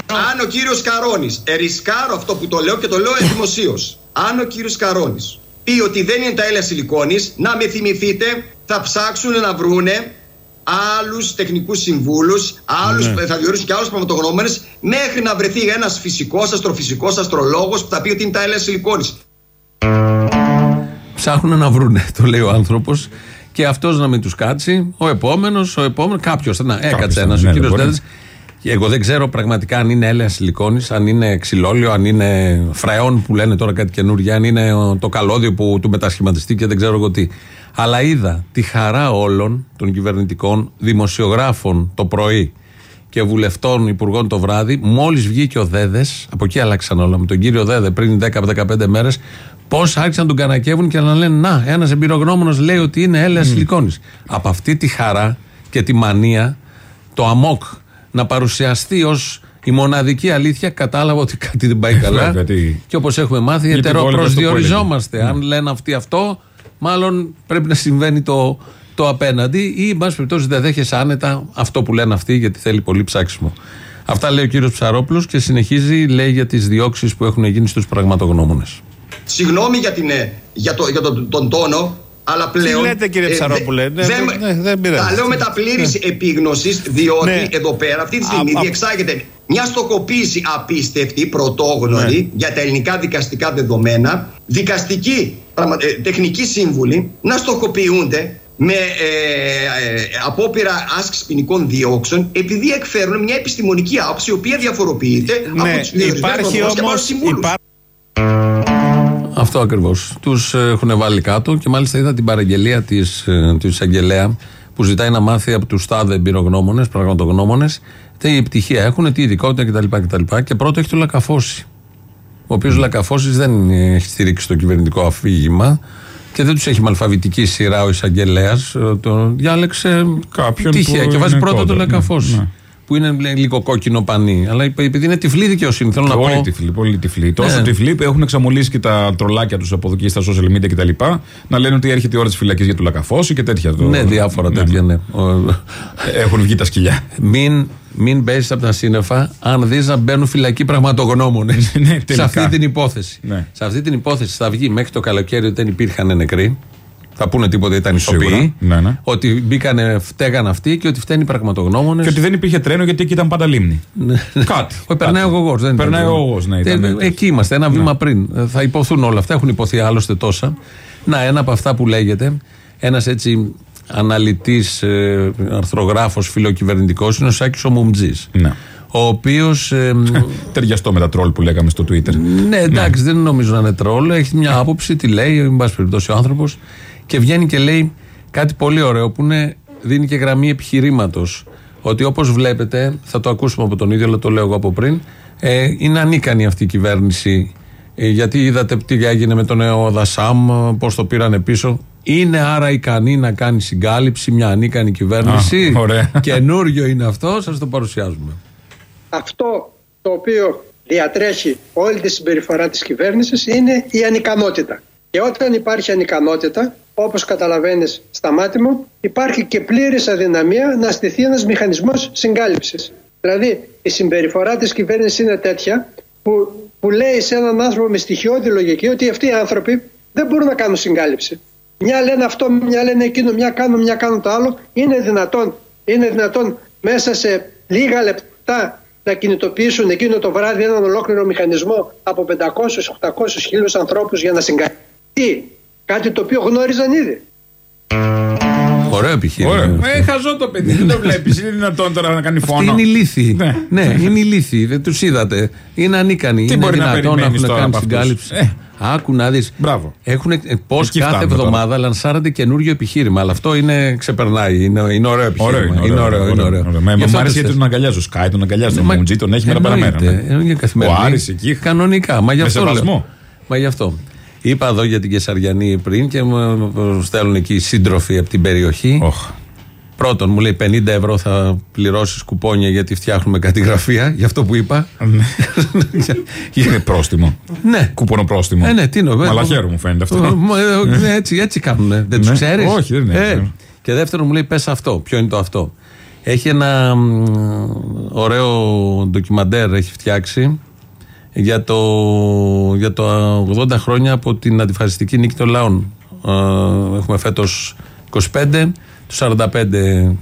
Αν ο κύριος Καρόνης, ε, ρισκάρω αυτό που το λέω και το λέω δημοσίω. Αν ο κύριος Καρόνης πει ότι δεν είναι τα έλαια σιλικόνης, να με θυμηθείτε, θα ψάξουν να βρούνε άλλους τεχνικούς συμβούλους, άλλους, θα διορίσουν και άλλους πραγματογνώμενες, μέχρι να βρεθεί ένας φυσικός, αστροφυσικός, αστρολόγος που θα πει ότι είναι τα έλαια σιλικόνης. Ψάχνουν να βρούνε, το λέει ο άνθρωπος. Και αυτός να μην τους κάτσει. Ο επόμενος, ο επόμενος. Κάποιος. Να, έκατσε θα- ένας. ναι, ο δεν κύριο μπορεί. Δέδε. Εγώ δεν ξέρω πραγματικά αν είναι έλαια σιλικόνη, αν είναι ξυλόλιο, αν είναι φραεόν που λένε τώρα κάτι καινούργια, αν είναι ο- το καλώδιο που του μετασχηματιστεί και δεν ξέρω εγώ τι. Αλλά είδα τη χαρά όλων των κυβερνητικών δημοσιογράφων το πρωί και βουλευτών υπουργών το βράδυ, μόλις βγήκε ο Δέδες, από εκεί άλλαξαν όλα με τον κύριο Δέδε πριν 10-15 μέρες, πώς άρχισαν να τον κανακεύουν και να λένε Να, ένας εμπειρογνώμονο λέει ότι είναι έλεας σιλικόνη. Από αυτή τη χαρά και τη μανία, το αμόκ να παρουσιαστεί ως η μοναδική αλήθεια, κατάλαβα ότι κάτι δεν πάει καλά. Βέβαια, τι- και όπως έχουμε μάθει, Γιατί βόλευε αυτό που ετεροπροσδιοριζόμαστε. Αν έλεγε. λένε αυτοί αυτό, μάλλον πρέπει να συμβαίνει το, το απέναντι ή, εν πάση περιπτώσει, δεν δέχεσαι άνετα αυτό που λένε αυτοί, γιατί θέλει πολύ ψάξιμο. Αυτά λέει ο κύριος Ψαρόπουλος και συνεχίζει, λέει για τις διώξεις που έχουν γίνει στους πραγματογνώμονες. Συγγνώμη για, την, ε, για, το, για τον, τον τόνο, αλλά πλέον. λέτε, κύριε δε- Ψαρόπουλε, ναι, δεν- ναι, δεν πειράζει. Τα λέω με τα πλήρη επίγνωσης, διότι Ναι. εδώ πέρα αυτή τη Α, στιγμή α- διεξάγεται μια στοχοποίηση απίστευτη, πρωτόγνωρη Ναι. για τα ελληνικά δικαστικά δεδομένα. Δικαστικοί πραγμα- ε, τεχνικοί σύμβουλοι να στοχοποιούνται με ε, ε, απόπειρα άσκησης ποινικών διώξεων επειδή εκφέρουν μια επιστημονική άποψη η οποία διαφοροποιείται από Ναι, τους διορισμένους υπάρχει νομικούς και από όμως τους συμβούλους. υπά- Αυτό ακριβώς. Τους έχουν βάλει κάτω και μάλιστα είδα την παραγγελία της της εισαγγελέα που ζητάει να μάθει από τους τάδε εμπειρογνώμονες, πραγματογνώμονες, τι πτυχία έχουν, τι ειδικότητα κτλ. κτλ. Και πρώτο έχει το Λακαφώση. Ο οποίος Λακαφώση δεν έχει στηρίξει το κυβερνητικό αφήγημα και δεν τους έχει με αλφαβητική σειρά ο εισαγγελέας. Το διάλεξε Κάποιον τυχαία που και βάζει είναι πρώτο το κόντρα. Λακαφώση. Ναι, ναι. Που είναι λέει, λίγο κόκκινο πανί. Αλλά επειδή είναι τυφλή δικαιοσύνη, θέλω να Όλοι πω. τυφλοί, πολύ τυφλοί. Τόσο Ναι. τυφλοί που έχουν εξαμολύσει και τα τρολάκια τους από εδώ και στα social media κτλ. Να λένε ότι έρχεται η ώρα της φυλακής για το λακαφόσι και τέτοια. Το... Ναι, διάφορα τέτοια, ναι. Ο- Έχουν βγει τα σκυλιά. Μην, μην πέσει από τα σύννεφα αν δεις να μπαίνουν φυλακοί πραγματογνώμονες. Ναι, σε τελικά. αυτή την υπόθεση. Ναι. Σε αυτή την υπόθεση θα βγει μέχρι το καλοκαίρι ότι δεν υπήρχαν νεκροί. Θα πούνε τίποτα, ήταν Σίγουρα. ισοποί. Ναι, ναι. Ότι μπήκανε, φταίγαν αυτοί και ότι φταίνει οι πραγματογνώμονες. Και ότι δεν υπήρχε τρένο γιατί εκεί ήταν πάντα λίμνη. Κάτι. Όχι, περνάει ο Κάτι. γογό. Περνάει ο γογός, ναι. ήταν Ε, τέτοιο. Εκεί είμαστε, ένα βήμα πριν. Ε, Θα υποθούν όλα αυτά, έχουν υποθεί άλλωστε τόσα. Να, ένα από αυτά που λέγεται, ένας έτσι αναλυτής ε, αρθρογράφος φιλοκυβερνητικός είναι ο Σάκης Ομουμτζής. Ναι. Ο οποίος. Ταιριαστό με τα τρόλ που λέγαμε στο Twitter. ναι, εντάξει, δεν νομίζω να είναι τρόλ. Έχει μια άποψη, τη λέει, εν πάση περιπτώσει, ο άνθρωπος. Και βγαίνει και λέει κάτι πολύ ωραίο που είναι, δίνει και γραμμή επιχειρήματος. Ότι όπως βλέπετε, θα το ακούσουμε από τον ίδιο, αλλά το λέω εγώ από πριν, ε, είναι ανίκανη αυτή η κυβέρνηση Ε, γιατί είδατε τι έγινε με τον νέο Δασάμ, πώς το πήρανε πίσω. Είναι άρα ικανή να κάνει συγκάλυψη μια ανίκανη κυβέρνηση. Α, ωραία. Καινούριο είναι αυτό, σας το παρουσιάζουμε. Αυτό το οποίο διατρέχει όλη τη συμπεριφορά της κυβέρνησης είναι η ανικανότητα. Και όταν υπάρχει ανικανότητα, όπως καταλαβαίνεις στα μάτι μου, υπάρχει και πλήρης αδυναμία να στηθεί ένας μηχανισμός συγκάλυψης. Δηλαδή η συμπεριφορά της κυβέρνησης είναι τέτοια που, που λέει σε έναν άνθρωπο με στοιχειώδη λογική ότι αυτοί οι άνθρωποι δεν μπορούν να κάνουν συγκάλυψη. Μια λένε αυτό, μια λένε εκείνο, μια κάνουν, μια κάνουν το άλλο. Είναι δυνατόν, είναι δυνατόν μέσα σε λίγα λεπτά να κινητοποιήσουν εκείνο το βράδυ έναν ολόκληρο μηχανισμό από 500-800 χίλιους ανθρώπους για να συγκαλύψουν. Τι, κάτι το οποίο γνώριζαν ήδη. Ωραίο επιχείρημα. Ωραία. Ε, χαζό το παιδί, δεν το βλέπεις. Είναι δυνατόν τώρα να κάνει φόνο. Αυτή είναι ηλίθιοι. Ναι. Ναι, είναι ηλίθιοι. Δεν τους είδατε. Είναι ανίκανοι. Τι είναι μπορεί να δυνατόν να περιμένεις έχουν τώρα κάνει από αυτούς; συγκάλυψη. Ε. Άκου να δεις. Μπράβο. Πώ Εκεί κάθε φτάνουμε τώρα. εβδομάδα λανσάρονται καινούριο επιχείρημα. Αλλά αυτό είναι, ξεπερνάει. Είναι, είναι ωραίο επιχείρημα. Ωραίο, είναι ωραίο. είναι ωραίο. ωραίο. Μα- Γι' Μ' αυτό άρεσε το γιατί τον αγκαλιάζει. Ο Σκάι τον αγκαλιάζει. Τον Μα- Μουντζή τον έχει μέρα παραμέρα. Εννοείται. ναι. Είναι καθημερινή. Ο Άρης εκεί. Κανονικά. Μα γι' Με αυτό. σεβασμό. λέω. Μα γι' αυτό. Είπα εδώ για την Κεσαριανή πριν και μου στέλνουν εκεί σύντροφοι από την περιοχή. Οχ. Πρώτον, μου λέει 50 ευρώ θα πληρώσεις κουπόνια γιατί φτιάχνουμε κάτι γραφεία, για αυτό που είπα. Είναι πρόστιμο. ναι. Κουπόνο πρόστιμο. Ε, ναι, τι είναι. Μαλαχέρο μου φαίνεται αυτό. Ε, ε, έτσι, έτσι κάνουν. Δεν τους Ναι. ξέρεις; Όχι, δεν είναι έτσι. Και δεύτερον, μου λέει πες αυτό. Ποιο είναι το αυτό; Έχει ένα μ, ωραίο ντοκιμαντέρ έχει φτιάξει για το, για το 80 χρόνια από την αντιφασιστική νίκη των λαών. Ε, Έχουμε φέτος 25, το 45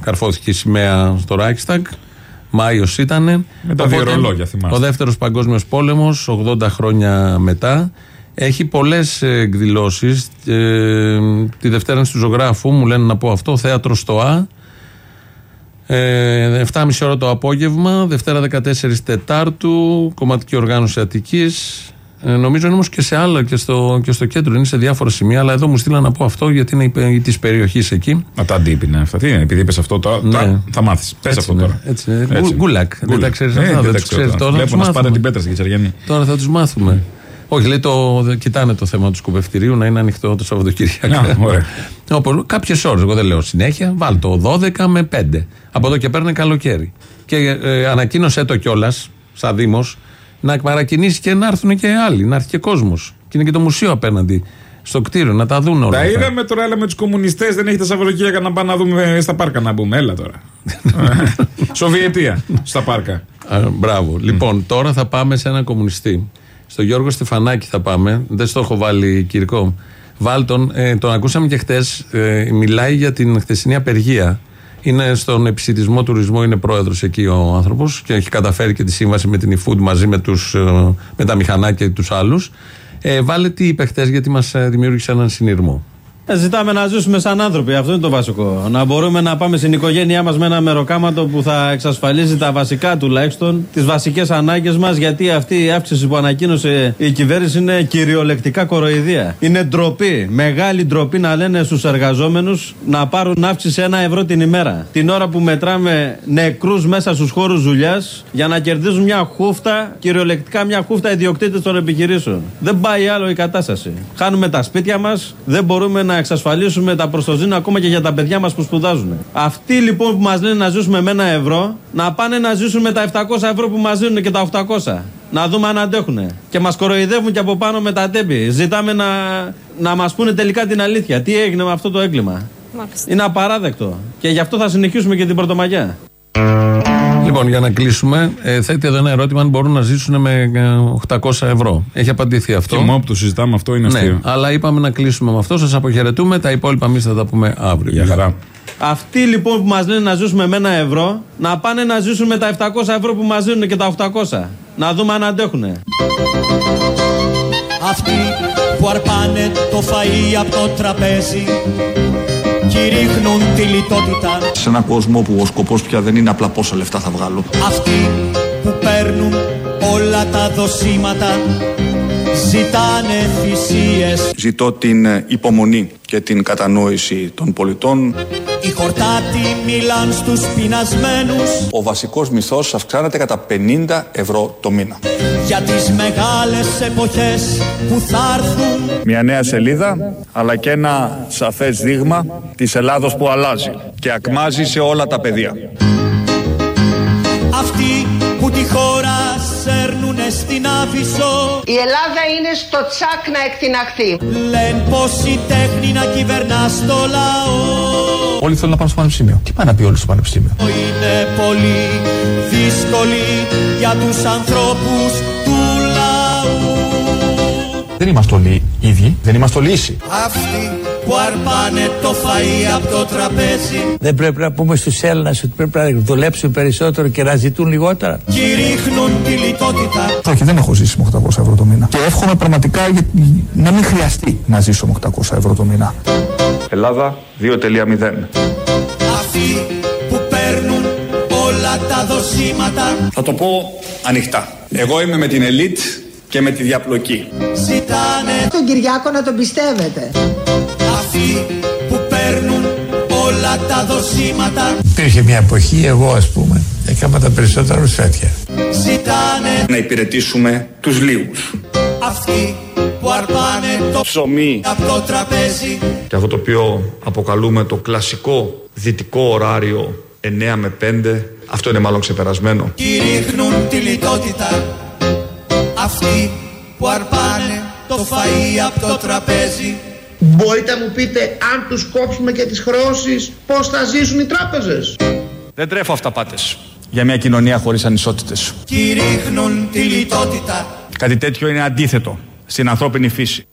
καρφώθηκε η σημαία στο Reichstag, Μάιος ήταν. Με τα δύο ρολόγια, θυμάστε. Ο δεύτερος παγκόσμιος πόλεμος, 80 χρόνια μετά, έχει πολλές ε, εκδηλώσεις. Ε, τη Δευτέρα είναι του ζωγράφου, μου λένε να πω αυτό, θέατρο στο Α, ε, 7.30 ώρα το απόγευμα, Δευτέρα 14 Τετάρτου, κομματική οργάνωση Αττικής. Ε, νομίζω είναι όμως και σε άλλα και στο, και στο κέντρο, είναι σε διάφορα σημεία. Αλλά εδώ μου στείλαν να πω αυτό γιατί είναι της περιοχής εκεί. Α, τα αντίπ είναι αυτά. Τι είναι, επειδή είπες αυτό τώρα. Ναι. τώρα θα μάθεις. Πες Έτσι αυτό είναι, τώρα. έτσι είναι. Γκου- γκουλακ. Δεν τα ξέρεις αυτά, δεν τα τους ξέρω ξέρεις τώρα, Βλέπω τους να σπάτε μάθουμε. την πέτρα στην Κετσαριανή. Τώρα θα τους μάθουμε. Όχι, λέει το, κοιτάνε το θέμα του σκοπευτηρίου να είναι ανοιχτό το Σαββατοκύριακο. Α, ωραία. Κάποιες ώρες, εγώ δεν λέω συνέχεια, βάλ το 12 με 5. Από εδώ και πέρα είναι καλοκαίρι. Και ε, ανακοίνωσέ το κιόλας, σαν Δήμος, να παρακινήσει και να έρθουν και άλλοι, να έρθει και κόσμος. Και είναι και το μουσείο απέναντι στο κτίριο, να τα δουν όλα. Τα αυτά. είδαμε τώρα, αλλά με τους κομμουνιστές δεν έχει τα Σαββατοκύριακα να πάμε να δούμε στα πάρκα να μπούμε. Έλα τώρα. Σοβιετία στα πάρκα. Α, μπράβο. Λοιπόν, τώρα θα πάμε σε έναν κομμουνιστή. Στο Γιώργο Στεφανάκη θα πάμε. Δεν στο έχω βάλει κυρικό. Βάλ τον. Ε, τον ακούσαμε και χτες. μιλάει για την χθεσινή απεργία. Είναι στον επισητισμό τουρισμό, είναι πρόεδρος εκεί ο άνθρωπος και έχει καταφέρει και τη σύμβαση με την eFood μαζί με, τους, ε, με τα μηχανάκια και τους άλλους. Ε, βάλε τι είπε χτες, γιατί μας δημιούργησε έναν συνειρμό. Ε, Ζητάμε να ζήσουμε σαν άνθρωποι. Αυτό είναι το βασικό. Να μπορούμε να πάμε στην οικογένειά μας με ένα μεροκάματο που θα εξασφαλίζει τα βασικά τουλάχιστον, τις βασικές ανάγκες μας. Γιατί αυτή η αύξηση που ανακοίνωσε η κυβέρνηση είναι κυριολεκτικά κοροϊδία. Είναι ντροπή, μεγάλη ντροπή να λένε στους εργαζόμενους να πάρουν αύξηση ένα ευρώ την ημέρα. Την ώρα που μετράμε νεκρούς μέσα στους χώρους δουλειάς για να κερδίζουν μια χούφτα, κυριολεκτικά μια χούφτα ιδιοκτήτε των επιχειρήσεων. Δεν πάει άλλο η κατάσταση. Χάνουμε τα σπίτια μας, δεν μπορούμε να εξασφαλίσουμε τα προστοζήνα ακόμα και για τα παιδιά μας που σπουδάζουν. Αυτοί λοιπόν που μας λένε να ζήσουμε με ένα ευρώ, να πάνε να ζήσουν με τα 700 ευρώ που μας δίνουν και τα 800. Να δούμε αν αντέχουν. Και μας κοροϊδεύουν και από πάνω με τα τέμπη. Ζητάμε να, να μας πούνε τελικά την αλήθεια. Τι έγινε με αυτό το έγκλημα; Είναι απαράδεκτο. Και γι' αυτό θα συνεχίσουμε και την Πρωτομαγιά. Λοιπόν, για να κλείσουμε, ε, θέτει εδώ ένα ερώτημα αν μπορούν να ζήσουν με ε, 800 ευρώ. Έχει απαντηθεί αυτό. Και μόνο που το συζητάμε αυτό είναι Ναι, αστείο. αλλά είπαμε να κλείσουμε με αυτό. Σας αποχαιρετούμε. Τα υπόλοιπα εμείς θα τα πούμε αύριο. Για χαρά. Αυτοί λοιπόν που μας λένε να ζήσουμε με ένα ευρώ, να πάνε να ζήσουν με τα 700 ευρώ που μας δίνουν και τα 800. Να δούμε αν αντέχουν. Αυτοί που αρπάνε το φαΐ από το τραπέζι και ρίχνουν τη λιτότητα. Σε έναν κόσμο που ο σκοπός πια δεν είναι απλά πόσα λεφτά θα βγάλω. Αυτοί που παίρνουν όλα τα δοσήματα ζητάνε θυσίες. Ζητώ την ε, υπομονή και την κατανόηση των πολιτών. Οι χορτάτοι μιλάν στους πεινασμένους Ο βασικός μισθός αυξάνεται κατά 50 ευρώ το μήνα. Για τις μεγάλες εποχές που θα έρθουν Μια νέα σελίδα, αλλά και ένα σαφές δείγμα της Ελλάδος που αλλάζει και ακμάζει σε όλα τα πεδία. Αυτοί που τη χώρα σέρνουνε στην Άφησο Η Ελλάδα είναι στο τσάκ να εκτιναχθεί. Λένε πως η τέχνη να κυβερνά στο λαό Όλοι θέλουν να πάνε στο πανεπιστήμιο. Τι πάει να πει όλοι στο πανεπιστήμιο; Είναι πολύ δύσκολη για τους ανθρώπους του λαού Δεν είμαστε όλοι ίδιοι, δεν είμαστε όλοι ίσοι. Αυτοί που αρπάνε το φαΐ από το τραπέζι Δεν πρέπει να πούμε στους Έλληνες ότι πρέπει να δουλέψουν περισσότερο και να ζητούν λιγότερα. Κηρύχνουν τη λιτότητα Όχι, δεν έχω ζήσει με 800 ευρώ το μήνα. Και εύχομαι πραγματικά για- να μην χρειαστεί να ζήσω με 800 ευρώ το μήνα. Ελλάδα 2.0. Αυτοί που παίρνουν όλα τα δοσήματα Θα το πω ανοιχτά. Εγώ είμαι με την ελίτ και με τη διαπλοκή. Ζητάνε Τον Κυριάκο να τον πιστεύετε. αυτοί που παίρνουν όλα τα δοσήματα Υπήρχε μια εποχή, εγώ ας πούμε, έκανα τα περισσότερα ρουσφέτια. Ζητάνε Να υπηρετήσουμε τους λίγους. αυτοί που αρπάνε το Ψωμί. από το τραπέζι Και αυτό το οποίο αποκαλούμε το κλασικό δυτικό ωράριο 9 με 5, αυτό είναι μάλλον ξεπερασμένο. Κηρύχνουν τη λιτότητα Αυτοί που αρπάνε το φαΐ από το τραπέζι Μπορείτε να μου πείτε αν τους κόψουμε και τις χρεώσεις πώς θα ζήσουν οι τράπεζες; Δεν τρέφω αυταπάτες για μια κοινωνία χωρίς ανισότητες. Κηρύχνουν τη λιτότητα Κάτι τέτοιο είναι αντίθετο στην ανθρώπινη φύση.